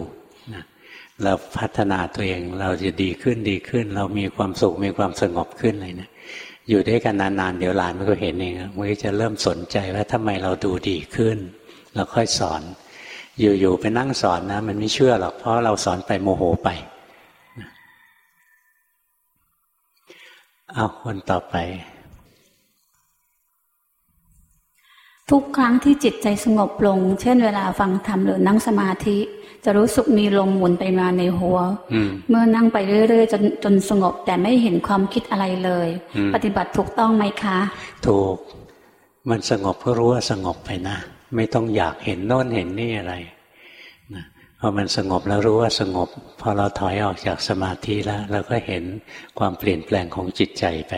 เราพัฒนาตัวเอง เราจะดีขึ้นดีขึ้น เรามีความสุขมีความสงบขึ้นเลยนะอยู่ด้วยกันนานๆเดี๋ยวหลานมันก็เห็นเองมันก็จะเริ่มสนใจว่าทำไมเราดูดีขึ้น เราค่อยสอน อยู่ๆไปนั่งสอนนะ มันไม่เชื่อหรอกเพราะเราสอนไปโมโหไปเอาคนต่อไป ทุกครั้งที่จิตใจสงบลง เช่นเวลาฟังธรรมหรือนั่งสมาธิ จะรู้สึกมีลมหมุนไปมาในหัว เมื่อนั่งไปเรื่อยๆจนจนสงบแต่ไม่เห็นความคิดอะไรเลย ปฏิบัติถูกต้องไหมคะ ถูก มันสงบก็รู้ว่าสงบไปนะ ไม่ต้องอยากเห็นโน่นเห็นนี่อะไรนะพอมันสงบแล้วรู้ว่าสงบ พอเราถอยออกจากสมาธิแล้วเราก็เห็นความเปลี่ยนแปลงของจิตใจไป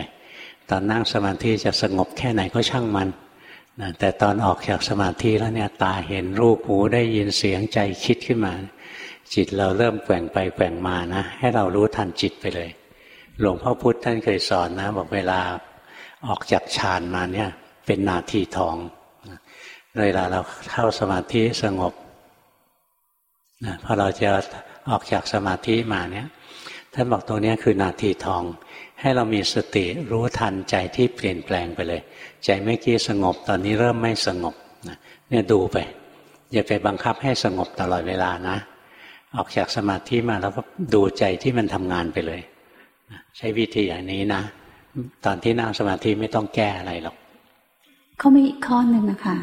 ตอนนั่งสมาธิจะสงบแค่ไหนก็ช่างมัน นะแต่ตอนออกจากสมาธิแล้วเนี่ยตาเห็นรูปหูได้ยินเสียงใจคิดขึ้นมา จิตเราเริ่มแกว่งไปแกว่งมานะ ให้เรารู้ทันจิตไปเลย หลวงพ่อพุธท่านเคยสอนนะ บอกเวลาออกจากฌานมาเนี่ย เป็นนาทีทองเวลาเราเข้าสมาธิสงบนะพอเราจะออกจากสมาธิมาเนี่ยท่านบอกตรงนี้คือนาทีทอง ให้เรามีสติรู้ทันใจที่เปลี่ยนแปลงไปเลย ใจเมื่อกี้สงบตอนนี้เริ่มไม่สงบนะเนี่ยดูไป อย่าไปบังคับให้สงบตลอดเวลานะ ออกจากสมาธิมาแล้วก็ดูใจที่มันทำงานไปเลย ใช้วิธีอย่างนี้นะ ตอนที่นั่งสมาธิไม่ต้องแก้อะไรหรอกเขามีอีกข้อหนึ่งนะคะ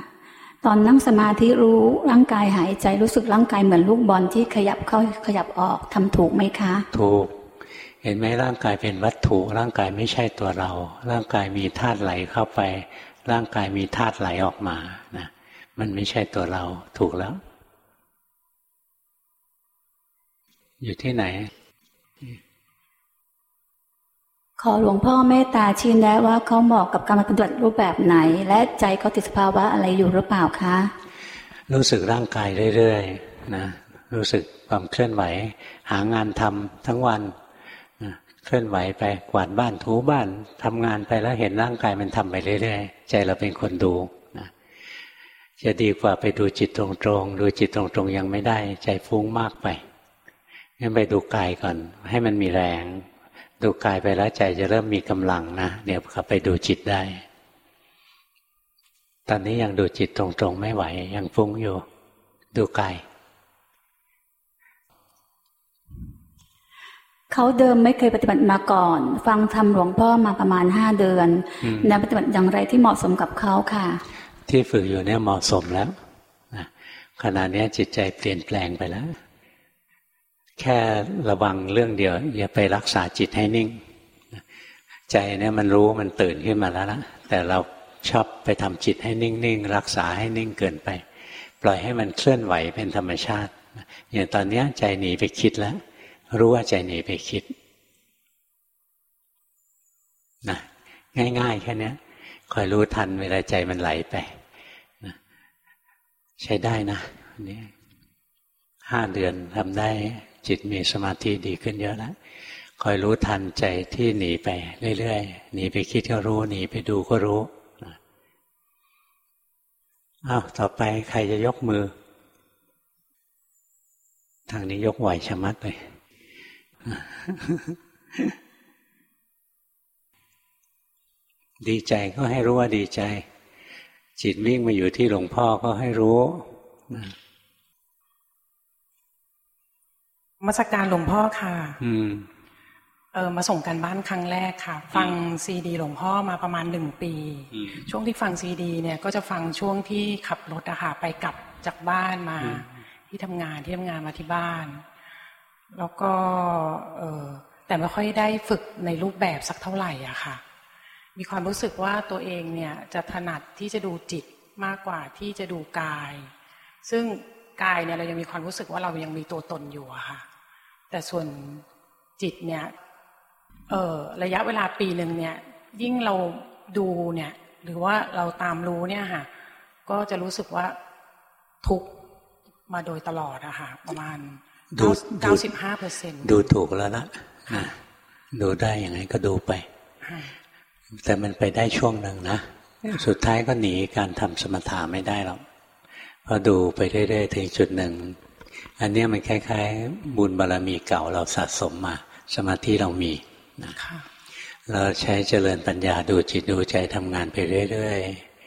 ตอนนั่งสมาธิรู้ร่างกายหายใจรู้สึกร่างกายเหมือนลูกบอลที่ขยับเข้าขยับออกทำถูกไหมคะ ถูก เห็นไหมร่างกายเป็นวัตถุ ร่างกายไม่ใช่ตัวเรา ร่างกายมีธาตุไหลเข้าไป ร่างกายมีธาตุไหลออกมานะมันไม่ใช่ตัวเราถูกแล้ว อยู่ที่ไหน ขอหลวงพ่อเมตตาชี้แนะว่าเขาเหมาะกับการปฏิบัติรูปแบบไหน และใจเขาติดสภาวะอะไรอยู่หรือเปล่าคะ รู้สึกร่างกายเรื่อยๆนะรู้สึกความเคลื่อนไหว หางานทำทั้งวันนะ เคลื่อนไหวไปกวาดบ้านถูบ้านทำงานไปแล้วเห็นร่างกายมันทำไปเรื่อยๆใจเราเป็นคนดูนะจะดีกว่าไปดูจิตตรงๆดูจิตตรงๆยังไม่ได้ ใจฟุ้งมากไปงั้นไปดูกายก่อน ให้มันมีแรง ดูกายไปแล้วใจจะเริ่มมีกำลังนะเดี๋ยวขับไปดูจิตได้ ตอนนี้ยังดูจิตตรงๆไม่ไหว ยังฟุ้งอยู่ ดูกาย เขาเดิมไม่เคยปฏิบัติมาก่อน ฟังธรรมหลวงพ่อมาประมาณห้าเดือนแนวปฏิบัติอย่างไรที่เหมาะสมกับเขาค่ะ ที่ฝึกอยู่เนี่ยเหมาะสมแล้วนะขณะนี้จิตใจเปลี่ยนแปลงไปแล้ว แค่ระวังเรื่องเดียว อย่าไปรักษาจิตให้นิ่ง ใจเนี่ยมันรู้มันตื่นขึ้นมาแล้วนะแต่เราชอบไปทำจิตให้นิ่งๆรักษาให้นิ่งเกินไป ปล่อยให้มันเคลื่อนไหวเป็นธรรมชาติอย่างตอนนี้ใจหนีไปคิดแล้ว รู้ว่าใจหนีไปคิดนะง่าย ๆ แค่นี้คอยรู้ทันเวลาใจมันไหลไปนะใช้ได้นะนี่ห้าเดือนทำได้จิตมีสมาธิดีขึ้นเยอะแล้วคอยรู้ทันใจที่หนีไปเรื่อยๆหนีไปคิดก็รู้หนีไปดูก็รู้อ้าวต่อไปใครจะยกมือ ทางนี้ยกไหวชะมัดเลย ดีใจก็ให้รู้ว่าดีใจ จิตวิ่งมาอยู่ที่หลวงพ่อก็ให้รู้มาสักการหลวงพ่อค่ะ อืมเออมาส่งกันบ้านครั้งแรกค่ะ ฟังซีดีหลวงพ่อมาประมาณหนึ่งปี ช่วงที่ฟังซีดี เนี่ยก็จะฟังช่วงที่ขับรถอะค่ะไปกลับจากบ้านมา ที่ทำงานที่ทำงานมาที่บ้าน แล้วก็เออแต่ไม่ค่อยได้ฝึกในรูปแบบสักเท่าไหร่อะค่ะ มีความรู้สึกว่าตัวเองเนี่ยจะถนัดที่จะดูจิตมากกว่าที่จะดูกาย ซึ่งกายเนี่ยเรายังมีความรู้สึกว่าเรายังมีตัวตนอยู่อะค่ะ แต่ส่วนจิตเนี่ยเออระยะเวลาปีหนึ่งเนี่ย ยิ่งเราดูเนี่ย หรือว่าเราตามรู้เนี่ยค่ะ ก็จะรู้สึกว่าทุกมาโดยตลอดอะค่ะประมาณ ดูเก้าสิบห้าเปอร์เซ็นดูถูกแล้วละนะดูได้อย่างไรก็ดูไป แต่มันไปได้ช่วงหนึ่งนะ สุดท้ายก็หนีการทำสมถะไม่ได้หรอกพอดูไปเรื่อยๆถึงจุดหนึ่ง อันนี้มันคล้าย ๆ บุญบารรมีเก่าเราสะสมมา สมาธิเรามีนะเราใช้เจริญปัญญาดูจิตดูใจทำงานไปเรื่อย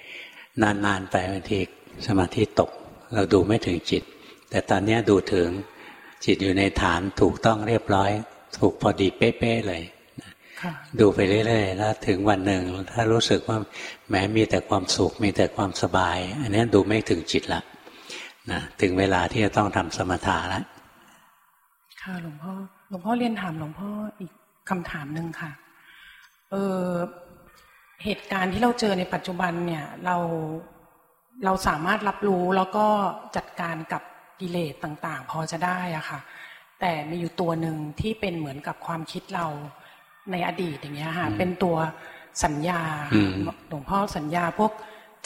ๆ นานๆไปบางทีสมาธิตก เราดูไม่ถึงจิต แต่ตอนนี้ดูถึง จิตอยู่ในฐานถูกต้องเรียบร้อย ถูกพอดีเป๊ะๆเลยดูไปเรื่อยๆ แล้วถึงวันหนึ่ง ถ้ารู้สึกว่าแม้มีแต่ความสุขมีแต่ความสบาย อันนี้ดูไม่ถึงจิตละนะถึงเวลาที่จะต้องทำสมถะแล้วค่ะหลวงพ่อหลวงพ่อเรียนถามหลวงพ่ออีกคำถามหนึ่งค่ะ เออเหตุการณ์ที่เราเจอในปัจจุบันเนี่ย เราเราสามารถรับรู้แล้วก็จัดการกับ กิเลสต่าง ๆ พอจะได้อะค่ะ แต่มีอยู่ตัวหนึ่งที่เป็นเหมือนกับความคิดเราในอดีตอย่างเงี้ยค่ะ เป็นตัวสัญญาหลวงพ่อสัญญาพวก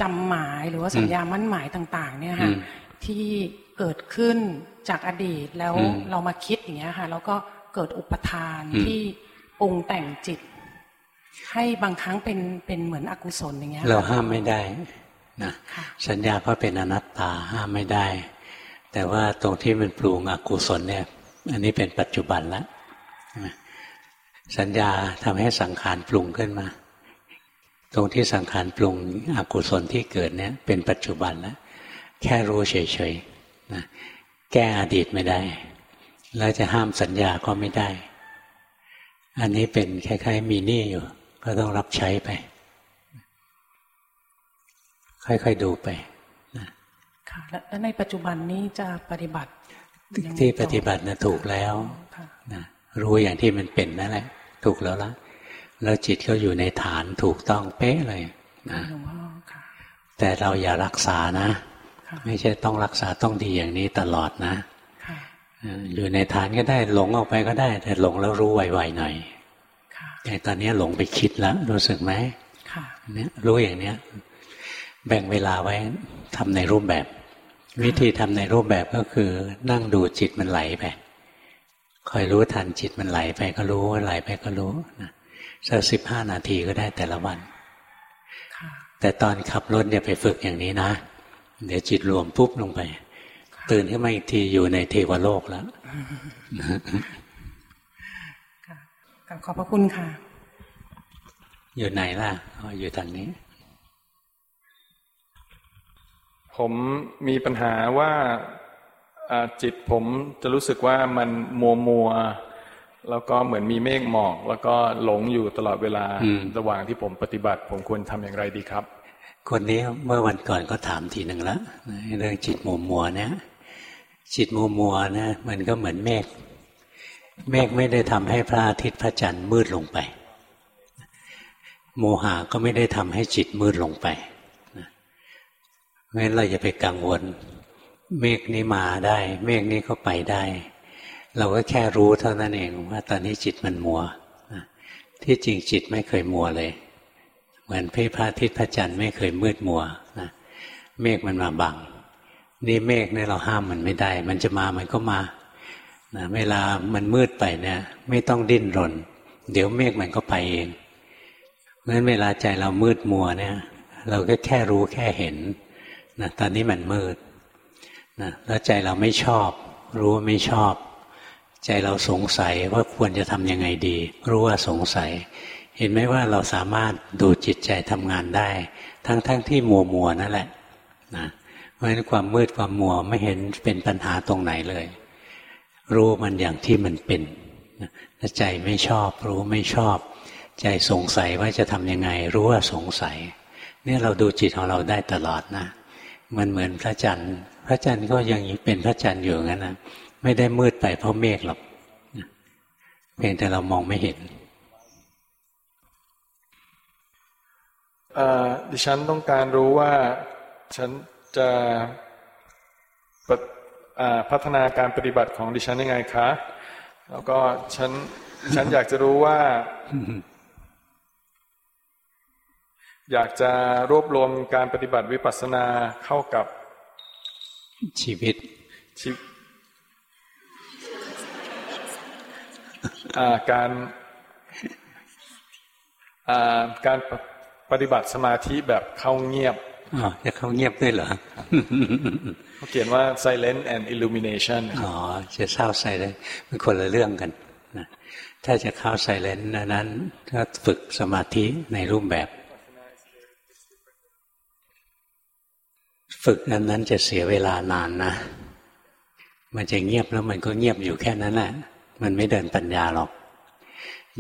จำหมายหรือว่าสัญญามั่นหมายต่าง ๆ เนี่ยค่ะที่เกิดขึ้นจากอดีตแล้วเรามาคิดอย่างเงี้ยค่ะแล้วก็เกิดอุปทานที่ปรุงแต่งจิต ให้บางครั้งเป็นเป็นเหมือนอกุศลอย่างเงี้ยเราห้ามไม่ได้นะสัญญาก็เป็นอนัตตาห้ามไม่ได้ แต่ว่าตรงที่มันปรุงอกุศลเนี่ย อันนี้เป็นปัจจุบันแล้วสัญญาทำให้สังขารปรุงขึ้นมา ตรงที่สังขารปรุงอกุศลที่เกิดเนี่ย เป็นปัจจุบันแล้วแค่รู้เฉยๆนะแก้อดีตไม่ได้ แล้วจะห้ามสัญญาก็ไม่ได้ อันนี้เป็นคล้ายๆ มีหนี้อยู่ ก็ต้องรับใช้ไป ค่อยๆดูไป แล้วในปัจจุบันนี้จะปฏิบัติที่ปฏิบัตินะถูกแล้วนะรู้อย่างที่มันเป็นนั่นแหละ ถูกแล้วละแล้วจิตก็อยู่ในฐานถูกต้องเป๊ะเลยนะแต่เราอย่ารักษานะ ไม่ใช่ต้องรักษาต้องดีอย่างนี้ตลอดนะอยู่ในฐานก็ได้หลงออกไปก็ได้ แต่หลงแล้วรู้ไวๆหน่อยแต่ตอนนี้หลงไปคิดแล้วรู้สึกไหมเนี่ยรู้อย่างเนี้ย แบ่งเวลาไว้ทำในรูปแบบ วิธีทำในรูปแบบก็คือ นั่งดูจิตมันไหลไปคอยรู้ทันจิตมันไหลไปก็รู้ไหลไปก็รู้นะสักสิบห้านาทีก็ได้แต่ละวันแต่ตอนขับรถอย่าไปฝึกอย่างนี้นะ เดี๋ยวจิตรวมปุ๊บลงไป ตื่นขึ้นมาอีกทีอยู่ในเทวโลกแล้วขอบพระคุณค่ะ อยู่ไหนล่ะอยู่ทางนี้ ผมมีปัญหาว่าจิตผมจะรู้สึกว่ามันมัวมัวแล้วก็เหมือนมีเมฆหมอก แล้วก็หลงอยู่ตลอดเวลาระหว่างที่ผมปฏิบัติ ผมควรทำอย่างไรดีครับ คนนี้เมื่อวันก่อนก็ถามทีหนึ่งแล้วเรื่องจิตมัวมัวเนี่ยจิตมัวมัวนะมันก็เหมือนเมฆเมฆไม่ได้ทำให้พระอาทิตย์พระจันทร์มืดลงไป โมหะก็ไม่ได้ทำให้จิตมืดลงไป เพราะฉะนั้นเราอย่าไปกังวล เมฆนี้มาได้ เมฆนี้ก็ไปได้ เราก็แค่รู้เท่านั้นเองว่าตอนนี้จิตมันมัวที่จริงจิตไม่เคยมัวเลย เหมือนพระอาทิตย์พระจันทร์ไม่เคยมืดมัวนะเมฆมันมาบัง นี่เมฆเนี่ยเราห้ามมันไม่ได้ มันจะมามันก็มานะเวลามันมืดไปเนี่ย ไม่ต้องดิ้นรน เดี๋ยวเมฆมันก็ไปเองเพราะฉะนั้นเวลาใจเรามืดมัวเนี่ย เราก็แค่รู้แค่เห็น นะตอนนี้มันมืดนะแล้วใจเราไม่ชอบ รู้ว่าไม่ชอบ ใจเราสงสัยว่าควรจะทำยังไงดี รู้ว่าสงสัย เห็นไหมว่าเราสามารถดูจิตใจทำงานได้ ทั้งๆทที่มัวมัวนั่นแหละนะเพราะฉะนั้นความมืดความมัวไม่เห็นเป็นปัญหาตรงไหนเลย รู้มันอย่างที่มันเป็นใจไม่ชอบ รู้ไม่ชอบ ใจสงสัยว่าจะทำยังไง รู้ว่าสงสัย เนี่ยเราดูจิตของเราได้ตลอดนะ มันเหมือนพระจันทร์ พระจันทร์ก็ยังเป็นพระจันทร์อยู่งั้นนะไม่ได้มืดไปเพราะเมฆหรอกเพียงแต่เรามองไม่เห็นดิฉันต้องการรู้ว่าฉันจะพัฒนาการปฏิบัติของดิฉันยังไงคะ แล้วก็ฉันฉันอยากจะรู้ว่า อยากจะรวบรวมการปฏิบัติวิปัสสนาเข้ากับชีวิตชีการการปฏิบัติสมาธิแบบเข้าเงียบอ๋อจะเข้าเงียบด้วยเหรอเขาเขียนว่า silent and illumination อ๋อ จะเข้า silent เป็นคนละเรื่องกันนะถ้าจะเข้า silent นั้นก็ฝึกสมาธิในรูปแบบ ฝึกนั้นนั้นจะเสียเวลานานนะ มันจะเงียบแล้วมันก็เงียบอยู่แค่นั้นแหละมันไม่เดินปัญญาหรอก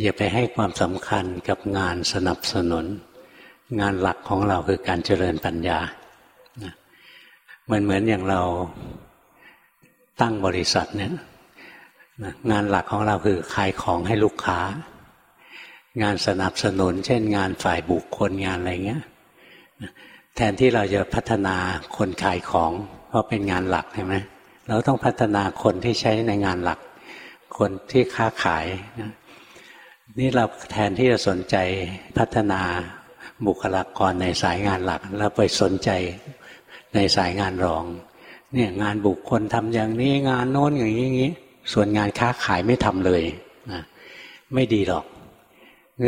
อย่าไปให้ความสำคัญกับงานสนับสนุน งานหลักของเราคือการเจริญปัญญามันเหมือนอย่างเราตั้งบริษัทเนี่ยงานหลักของเราคือขายของให้ลูกค้า งานสนับสนุน เช่น งานฝ่ายบุคคลงานอะไรเงี้ย แทนที่เราจะพัฒนาคนขายของ เพราะเป็นงานหลักใช่ไหมเราต้องพัฒนาคนที่ใช้ในงานหลัก คนที่ค้าขายนี่เราแทนที่จะสนใจพัฒนาบุคลากรในสายงานหลักแล้วไปสนใจในสายงานรอง เนี่ยงานบุคคลทำอย่างนี้งานโน้นอย่างนี้อย่างนี้ ส่วนงานค้าขายไม่ทำเลยนะไม่ดีหรอก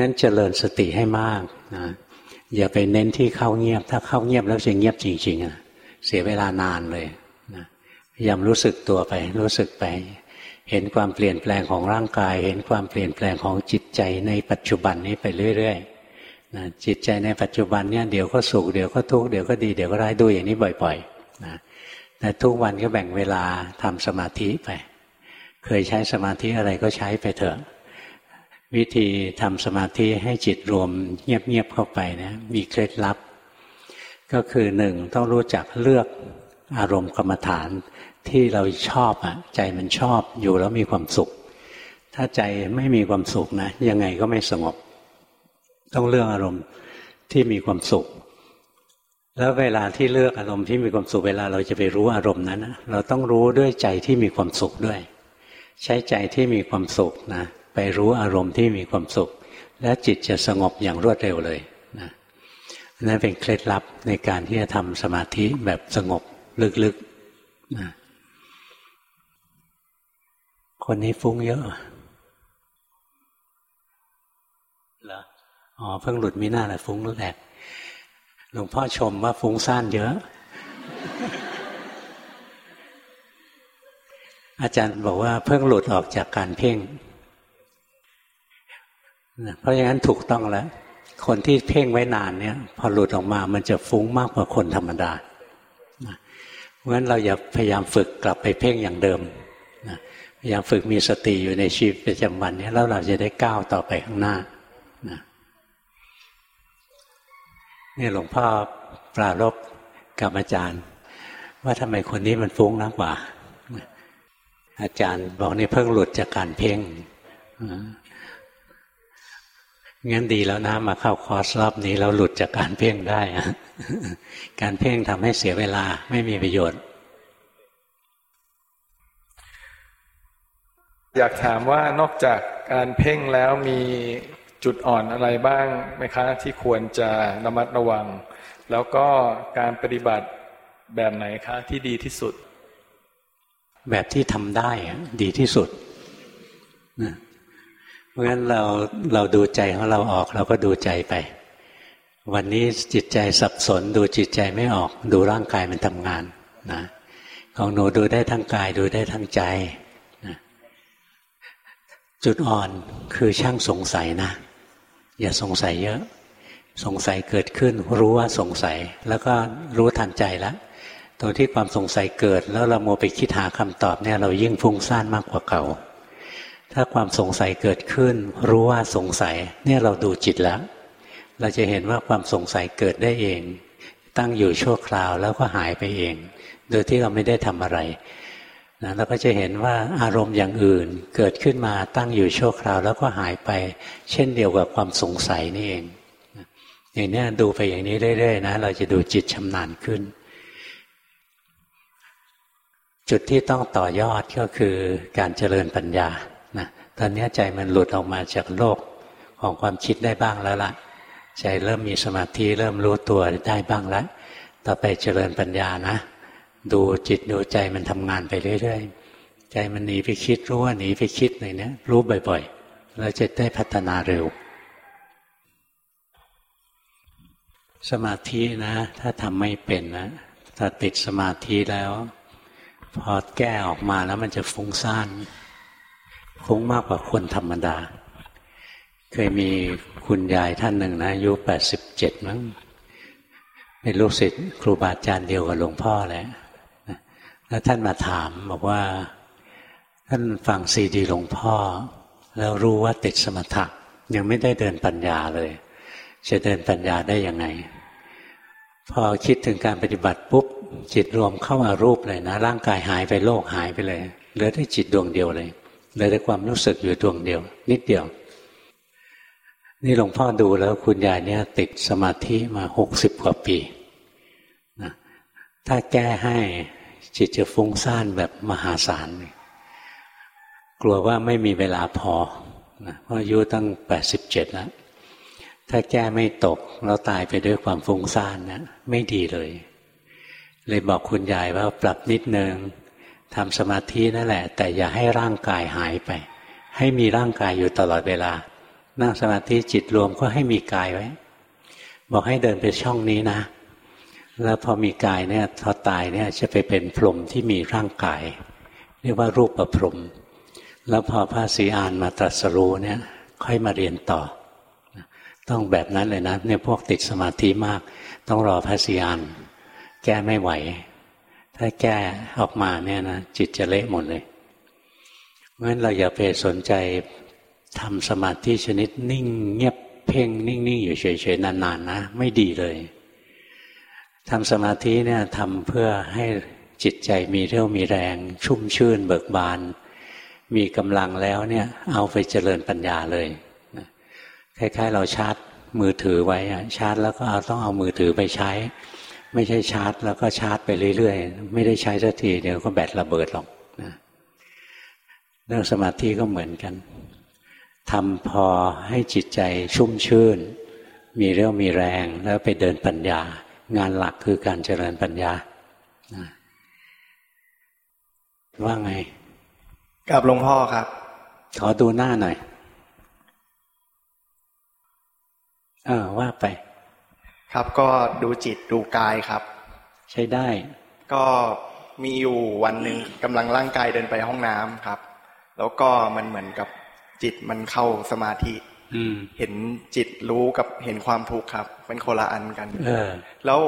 งั้นเจริญสติให้มากนะ อย่าไปเน้นที่เข้าเงียบ ถ้าเข้าเงียบแล้วจะเงียบจริงๆอะเสียเวลานานเลยนะพยายามรู้สึกตัวไป รู้สึกไป เห็นความเปลี่ยนแปลงของร่างกาย เห็นความเปลี่ยนแปลงของจิตใจในปัจจุบันนี้ไปเรื่อยๆนะจิตใจในปัจจุบันเนี่ยเดี๋ยวก็สุขเดี๋ยวก็ทุกข์เดี๋ยวก็ดีเดี๋ยวก็ร้ายดูอย่างนี้บ่อยๆนะแต่ทุกวันก็แบ่งเวลาทำสมาธิไป เคยใช้สมาธิอะไรก็ใช้ไปเถอะ วิธีทำสมาธิให้จิตรวมเงียบๆเข้าไปนะมีเคล็ดลับ ก็คือหนึ่งต้องรู้จักเลือกอารมณ์กรรมฐานที่เราชอบอะใจมันชอบอยู่แล้วมีความสุข ถ้าใจไม่มีความสุขนะยังไงก็ไม่สงบ ต้องเลือกอารมณ์ที่มีความสุข แล้วเวลาที่เลือกอารมณ์ที่มีความสุขเวลาเราจะไปรู้อารมณ์นั้นเราต้องรู้ด้วยใจที่มีความสุขด้วย ใช้ใจที่มีความสุขนะ ไปรู้อารมณ์ที่มีความสุข และจิตจะสงบอย่างรวดเร็วเลยนะนั่นเป็นเคล็ดลับในการที่จะทำสมาธิแบบสงบลึกๆนะคนนี้ฟุ้งเยอะเหรออ๋อเพิ่งหลุดมีหน้าแหละฟุ้งแล้วแหลกหลวงพ่อชมว่าฟุ้งซ่านเยอะ อาจารย์บอกว่าเพิ่งหลุดออกจากการเพ่ง เพราะอย่างนั้นถูกต้องแล้ว คนที่เพ่งไว้นานเนี่ย พอหลุดออกมามันจะฟุ้งมากกว่าคนธรรมดาเพราะฉะนั้นเราอย่าพยายามฝึกกลับไปเพ่งอย่างเดิมพยายามฝึกมีสติอยู่ในชีวิตประจำวันนี้แล้วเราจะได้ก้าวต่อไปข้างหน้านี่หลวงพ่อปราลบกับอาจารย์ ว่าทำไมคนนี้มันฟุ้งนักกว่า อาจารย์บอกนี่เพิ่งหลุดจากการเพ่ง งั้นดีแล้วนะมาเข้าคอร์สรอบนี้เราหลุดจากการเพ่งได้ การเพ่งทำให้เสียเวลาไม่มีประโยชน์ อยากถามว่านอกจากการเพ่งแล้วมีจุดอ่อนอะไรบ้างไหมคะที่ควรจะระมัดระวัง แล้วก็การปฏิบัติแบบไหนคะที่ดีที่สุด แบบที่ทำได้ดีที่สุดนะ เพราะฉะนั้นเราเราดูใจของเราออกเราก็ดูใจไป วันนี้จิตใจสับสน ดูจิตใจไม่ออก ดูร่างกายมันทำงานนะของหนูดูได้ทั้งกายดูได้ทั้งใจนะจุดอ่อนคือช่างสงสัยนะ อย่าสงสัยเยอะ สงสัยเกิดขึ้น รู้ว่าสงสัย แล้วก็รู้ทันใจแล้วตรงที่ความสงสัยเกิด แล้วเราโมไปคิดหาคำตอบเนี่ยเรายิ่งฟุ้งซ่านมากกว่าเก่า ถ้าความสงสัยเกิดขึ้น รู้ว่าสงสัย เนี่ยเราดูจิตแล้ว เราจะเห็นว่าความสงสัยเกิดได้เอง ตั้งอยู่ชั่วคราวแล้วก็หายไปเอง โดยที่เราไม่ได้ทำอะไรนะเราก็จะเห็นว่าอารมณ์อย่างอื่นเกิดขึ้นมาตั้งอยู่ชั่วคราวแล้วก็หายไป เช่นเดียวกับความสงสัยนี่เองอย่างนี้ดูไปอย่างนี้เรื่อยๆนะเราจะดูจิตชำนาญขึ้น จุดที่ต้องต่อยอดก็คือการเจริญปัญญา นะตอนนี้ใจมันหลุดออกมาจากโลกของความคิดได้บ้างแล้วล่ะ ใจเริ่มมีสมาธิเริ่มรู้ตัวได้บ้างแล้วต่อไปเจริญปัญญานะ ดูจิตดูใจมันทำงานไปเรื่อยๆ ใจมันหนีไปคิดรู้ว่าหนีไปคิดอะไรเนี้ยรู้บ่อยๆ แล้วจะได้พัฒนาเร็ว สมาธินะ ถ้าทำไม่เป็นนะถ้าติดสมาธิแล้ว พอแก้ออกมาแล้วมันจะฟุ้งซ่าน ฟุ้งมากกว่าคนธรรมดา เคยมีคุณยายท่านหนึ่งนะอายุแปดสิบเจ็ดมั้งเป็นลูกศิษย์ครูบาอาจารย์เดียวกับหลวงพ่อแหละแล้วท่านมาถามบอกว่า ท่านฟังซีดีหลวงพ่อ แล้วรู้ว่าติดสมถะยังไม่ได้เดินปัญญาเลย จะเดินปัญญาได้ยังไง พอคิดถึงการปฏิบัติปุ๊บจิตรวมเข้ามารูปเลยนะ ร่างกายหายไปโลกหายไปเลยเหลือแต่จิตดวงเดียวเลย เหลือแต่ความรู้สึกอยู่ดวงเดียว นิดเดียว นี่หลวงพ่อดูแล้วคุณยายเนี่ยติดสมาธิมาหกสิบกว่าปีนะถ้าแก้ให้จิตจะฟุ้งซ่านแบบมหาศาลกลัวว่าไม่มีเวลาพอนะเพราะอายุตั้งแปดสิบเจ็ดแล้ว ถ้าแก้ไม่ตกแล้วตายไปด้วยความฟุ้งซ่านนะไม่ดีเลย เลยบอกคุณยายว่าปรับนิดนึง ทำสมาธินั่นแหละ แต่อย่าให้ร่างกายหายไป ให้มีร่างกายอยู่ตลอดเวลา นั่งสมาธิจิตรวมก็ให้มีกายไว้ บอกให้เดินไปช่องนี้นะ แล้วพอมีกายเนี่ยพอตายเนี่ยจะไปเป็นพรหมที่มีร่างกาย เรียกว่ารูปประพรหมแล้วพอพระศรีอานมาตรัสรู้เนี่ย ค่อยมาเรียนต่อ ต้องแบบนั้นเลยนะเนี่ยพวกติดสมาธิมาก ต้องรอพระศรีอานแก้ไม่ไหว ถ้าแก้ออกมาเนี่ยนะจิตจะเละหมดเลยเพราะฉะนั้นเราอย่าไปสนใจทำสมาธิชนิดนิ่งเงียบเพ่งนิ่งๆอยู่เฉยๆนานๆนะ ไม่ดีเลยทำสมาธิเนี่ยทำเพื่อให้จิตใจมีเรี่ยวมีแรง ชุ่มชื่นเบิกบาน มีกำลังแล้วเนี่ย เอาไปเจริญปัญญาเลยคล้ายๆ เราชาร์จมือถือไว้ชาร์จแล้วก็เอาต้องเอามือถือไปใช้ ไม่ใช่ชาร์จ แล้วก็ชาร์จไปเรื่อยๆ ไม่ได้ใช้สักทีเดี๋ยวก็แบตระเบิดหรอกนะเรื่องสมาธิก็เหมือนกันทำพอให้จิตใจชุ่มชื่น มีเรี่ยวมีแรงแล้วไปเดินปัญญา งานหลักคือการเจริญปัญญาว่าไงกับหลวงพ่อครับ ขอดูหน้าหน่อย เออว่าไป ครับก็ดูจิตดูกายครับ ใช้ได้ ก็มีอยู่วันหนึ่งกำลังร่างกายเดินไปห้องน้ำครับ แล้วก็มันเหมือนกับจิตมันเข้าสมาธิเห็นจิตรู้กับเห็นความทุกข์ครับ เป็นโคละอันกันเออแล้ว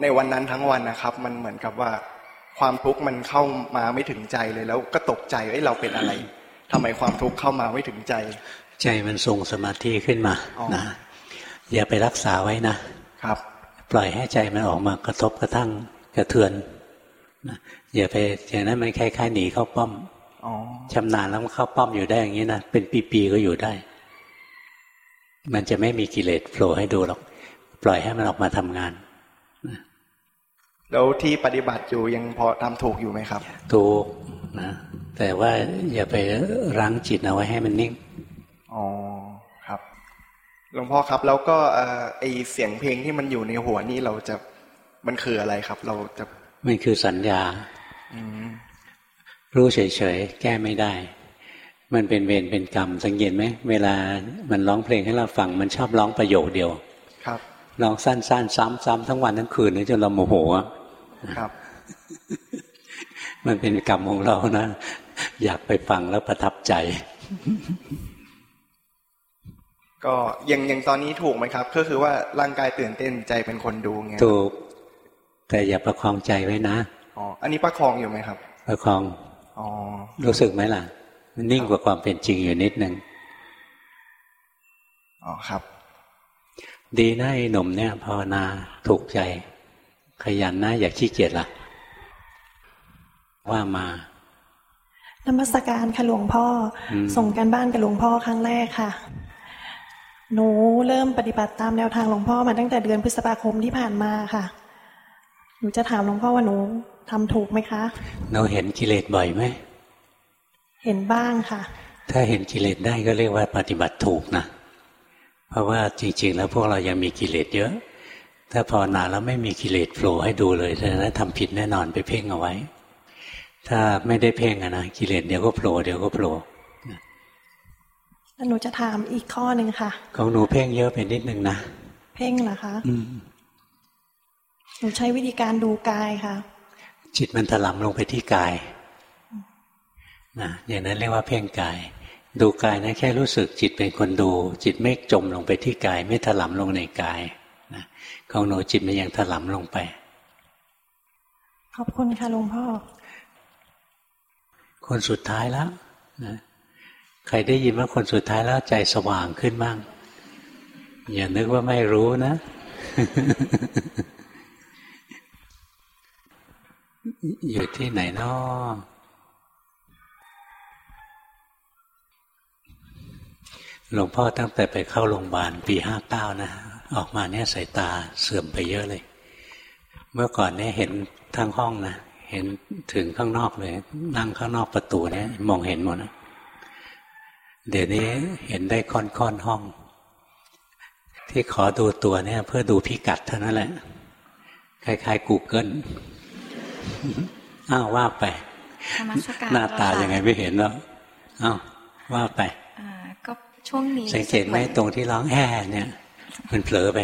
ในวันนั้นทั้งวันนะครับ มันเหมือนกับว่า ความทุกข์มันเข้ามาไม่ถึงใจเลยแล้วก็ตกใจเอ้ยเราเป็นอะไรทำไมความทุกข์เข้ามาไม่ถึงใจ ใจมันทรงสมาธิขึ้นมานะอย่าไปรักษาไว้นะ ครับ ปล่อยให้ใจมันออกมากระทบกระทั่งกระเทือนนะอย่าไปอย่างนั้นมันคล้ายๆหนีเข้าป้อมชำนาญแล้วมันเข้าป้อมอยู่ได้อย่างนี้นะเป็นปีๆก็อยู่ได้ มันจะไม่มีกิเลสโผล่ให้ดูหรอก ปล่อยให้มันออกมาทำงานแล้วที่ปฏิบัติอยู่ยังพอทำถูกอยู่ไหมครับ ถูกนะแต่ว่าอย่าไปรั้งจิตเอาไว้ให้มันนิ่ง อ๋อครับ หลวงพ่อครับ แล้วก็ไอเสียงเพลงที่มันอยู่ในหัวนี่เราจะมันคืออะไรครับ เราจะมันคือสัญญารู้เฉยๆแก้ไม่ได้ มันเป็นเวรเป็นกรรม สังเกตไหมเวลามันร้องเพลงให้เราฟัง มันชอบร้องประโยคเดียว ครับร้องสั้นๆ ซ้ำๆทั้งวันทั้งคืนนี่จนเราโมโหครับ มันเป็นกรรมของเรานะอยากไปฟังแล้วประทับใจ ก็ยังยังตอนนี้ถูกไหมครับ ก็คือว่าร่างกายตื่นเต้นใจเป็นคนดูไงถูก แต่อย่าประคองใจไว้นะอ๋ออันนี้ประคองอยู่ไหมครับ ประคองอ๋อรู้สึกไหมล่ะมันนิ่งกว่าความเป็นจริงอยู่นิดนึงอ๋อครับ ดีนะไอ้หนุ่มเนี่ยภาวนาถูกใจ ขยันนะอย่าขี้เกียจล่ะ ว่ามานมัสการค่ะหลวงพ่อ ส่งการบ้านกับหลวงพ่อครั้งแรกค่ะ หนูเริ่มปฏิบัติตามแนวทางหลวงพ่อมาตั้งแต่เดือนพฤษภาคมที่ผ่านมาค่ะนูจะถามหลวงพ่อว่าหนูทำถูกไหมคะเราเห็นกิเลสบ่อยไหม เห็นบ้างค่ะ ถ้าเห็นกิเลสได้ก็เรียกว่าปฏิบัติถูกนะ เพราะว่าจริง ๆ แล้วพวกเรายังมีกิเลสเยอะ ถ้าภาวนาแล้วไม่มีกิเลสโผล่ให้ดูเลยแสดงว่าทำผิดแน่นอนไปเพ่งเอาไว้ ถ้าไม่ได้เพ่งอะนะกิเลสเดี๋ยวก็โผล่เดี๋ยวก็โผล่แล้ว หนูจะถามอีกข้อหนึ่งค่ะ ของหนูเพ่งเยอะไปนิดนึงนะ เพ่งเหรอคะอืหนูใช้วิธีการดูกายค่ะ จิตมันถลำลงไปที่กายนะอย่างนั้นเรียกว่าเพ่งกาย ดูกายนะแค่รู้สึกจิตเป็นคนดู จิตไม่จมลงไปที่กาย ไม่ถลำลงในกายนะของหนูจิตมันยังถลำลงไป ขอบคุณค่ะหลวงพ่อ คนสุดท้ายแล้วนะ ใครได้ยินว่าคนสุดท้ายแล้วใจสว่างขึ้นบ้าง อย่านึกว่าไม่รู้นะ อยู่ที่ไหนนาะหลวงพ่อตั้งแต่ไปเข้าโรงพยาบาลปีห้าเก้านะ ออกมาเนี่ยสายตาเสื่อมไปเยอะเลย เมื่อก่อนเนี่ยเห็นทั้งห้องนะ เห็นถึงข้างนอกเลย นั่งข้างนอกประตูเนี่ย มองเห็นหมดนะ เดี๋ยวนี้เห็นได้ค่อนๆห้อง ที่ขอดูตัวเนี่ย เพื่อดูพิกัดเท่านั้นแหละ คล้ายๆ Google อ้าวว่าไป หน้าตายังไงไม่เห็นแล้วอ้าวว่าไปก็ช่วงนี้สังเกตไหมตรงที่ร้องแห่เนี่ย มันเผลอไป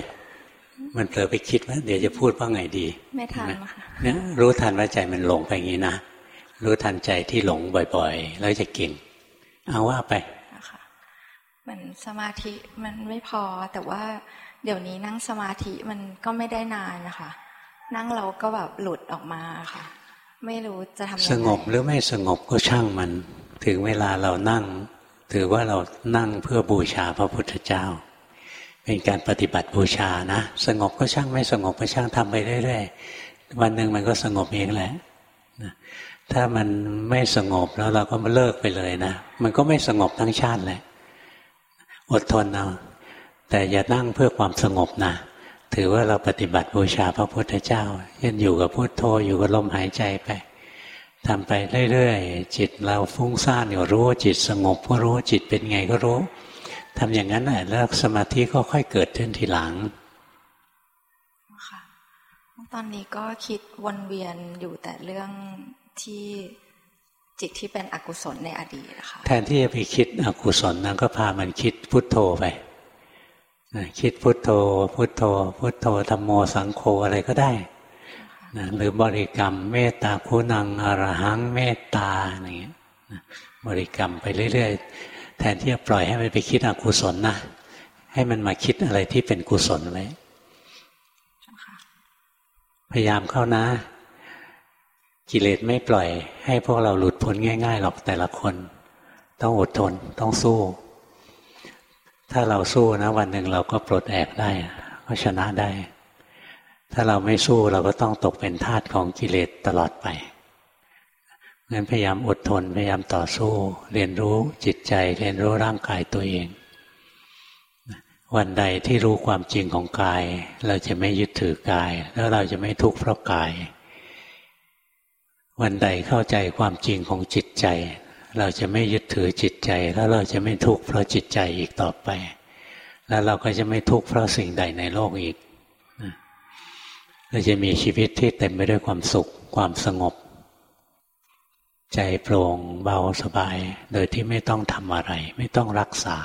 มันเผลอไปคิดว่า เดี๋ยวจะพูดว่าไงดี ไม่ทันค่ะเนี่ยรู้ทันว่าใจมันหลงไปงี้นะ รู้ทันใจที่หลงบ่อย ๆ แล้วจะเก่งเอาว่าไป มันสมาธิมันไม่พอ แต่ว่าเดี๋ยวนี้นั่งสมาธิมันก็ไม่ได้นานนะคะ นั่งเราก็แบบหลุดออกมาค่ะ ไม่รู้จะทำยังไงสงบหรือไม่สงบก็ช่างมัน ถึงเวลาเรานั่ง ถือว่าเรานั่งเพื่อบูชาพระพุทธเจ้า เป็นการปฏิบัติบูชานะ สงบก็ช่างไม่สงบก็ช่างทำไปเรื่อยๆวันหนึ่งมันก็สงบเองแหละถ้ามันไม่สงบแล้วเราก็มาเลิกไปเลยนะ มันก็ไม่สงบทั้งชาติแหละ อดทนเอาแต่อย่านั่งเพื่อความสงบนะถือว่าเราปฏิบัติบูชาพระพุทธเจ้ายันอยู่กับพุทโธอยู่กับลมหายใจไปทำไปเรื่อยๆจิตเราฟุ้งซ่านอยู่รู้จิตสงบก็รู้จิตเป็นไงก็รู้ทำอย่างนั้นแหละแล้วสมาธิก็ค่อยเกิดขึ้นทีหลังค่ะตอนนี้ก็คิดวนเวียนอยู่แต่เรื่องที่ จิตที่เป็นอกุศลในอดีตนะคะแทนที่จะไปคิดอกุศลนั้นก็พามันคิดพุทโธไปคิดพุทโธ พุทโธ พุทโธธรรมโมสังโฆอะไรก็ได้นะหรือบริกรรมเมตตาคุณังอรหังเมตตาอะไรเงี้ยบริกรรมไปเรื่อยๆ แทนที่จะปล่อยให้มันไปคิดอกุศลนะ ให้มันมาคิดอะไรที่เป็นกุศลไว้พยายามเข้านะ กิเลสไม่ปล่อยให้พวกเราหลุดพ้นง่าย ๆ หรอกแต่ละคน ต้องอดทนต้องสู้ ถ้าเราสู้นะ วันหนึ่งเราก็ปลดแอกได้ก็ชนะได้ ถ้าเราไม่สู้เราก็ต้องตกเป็นทาสของกิเลสตลอดไปงั้นพยายามอดทนพยายามต่อสู้ เรียนรู้จิตใจ เรียนรู้ร่างกายตัวเอง วันใดที่รู้ความจริงของกาย เราจะไม่ยึดถือกาย แล้วเราจะไม่ทุกข์เพราะกาย วันใดเข้าใจความจริงของจิตใจ เราจะไม่ยึดถือจิตใจ แล้วเราจะไม่ทุกข์เพราะจิตใจอีกต่อไป แล้วเราก็จะไม่ทุกข์เพราะสิ่งใดในโลกอีกเราจะมีชีวิตที่เต็มไปด้วยความสุขความสงบ ใจโปร่งเบาสบาย โดยที่ไม่ต้องทำอะไร ไม่ต้องรักษา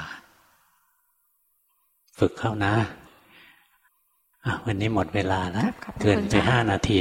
ฝึกเข้านะวันนี้หมดเวลาแล้วเกินไปห้านาที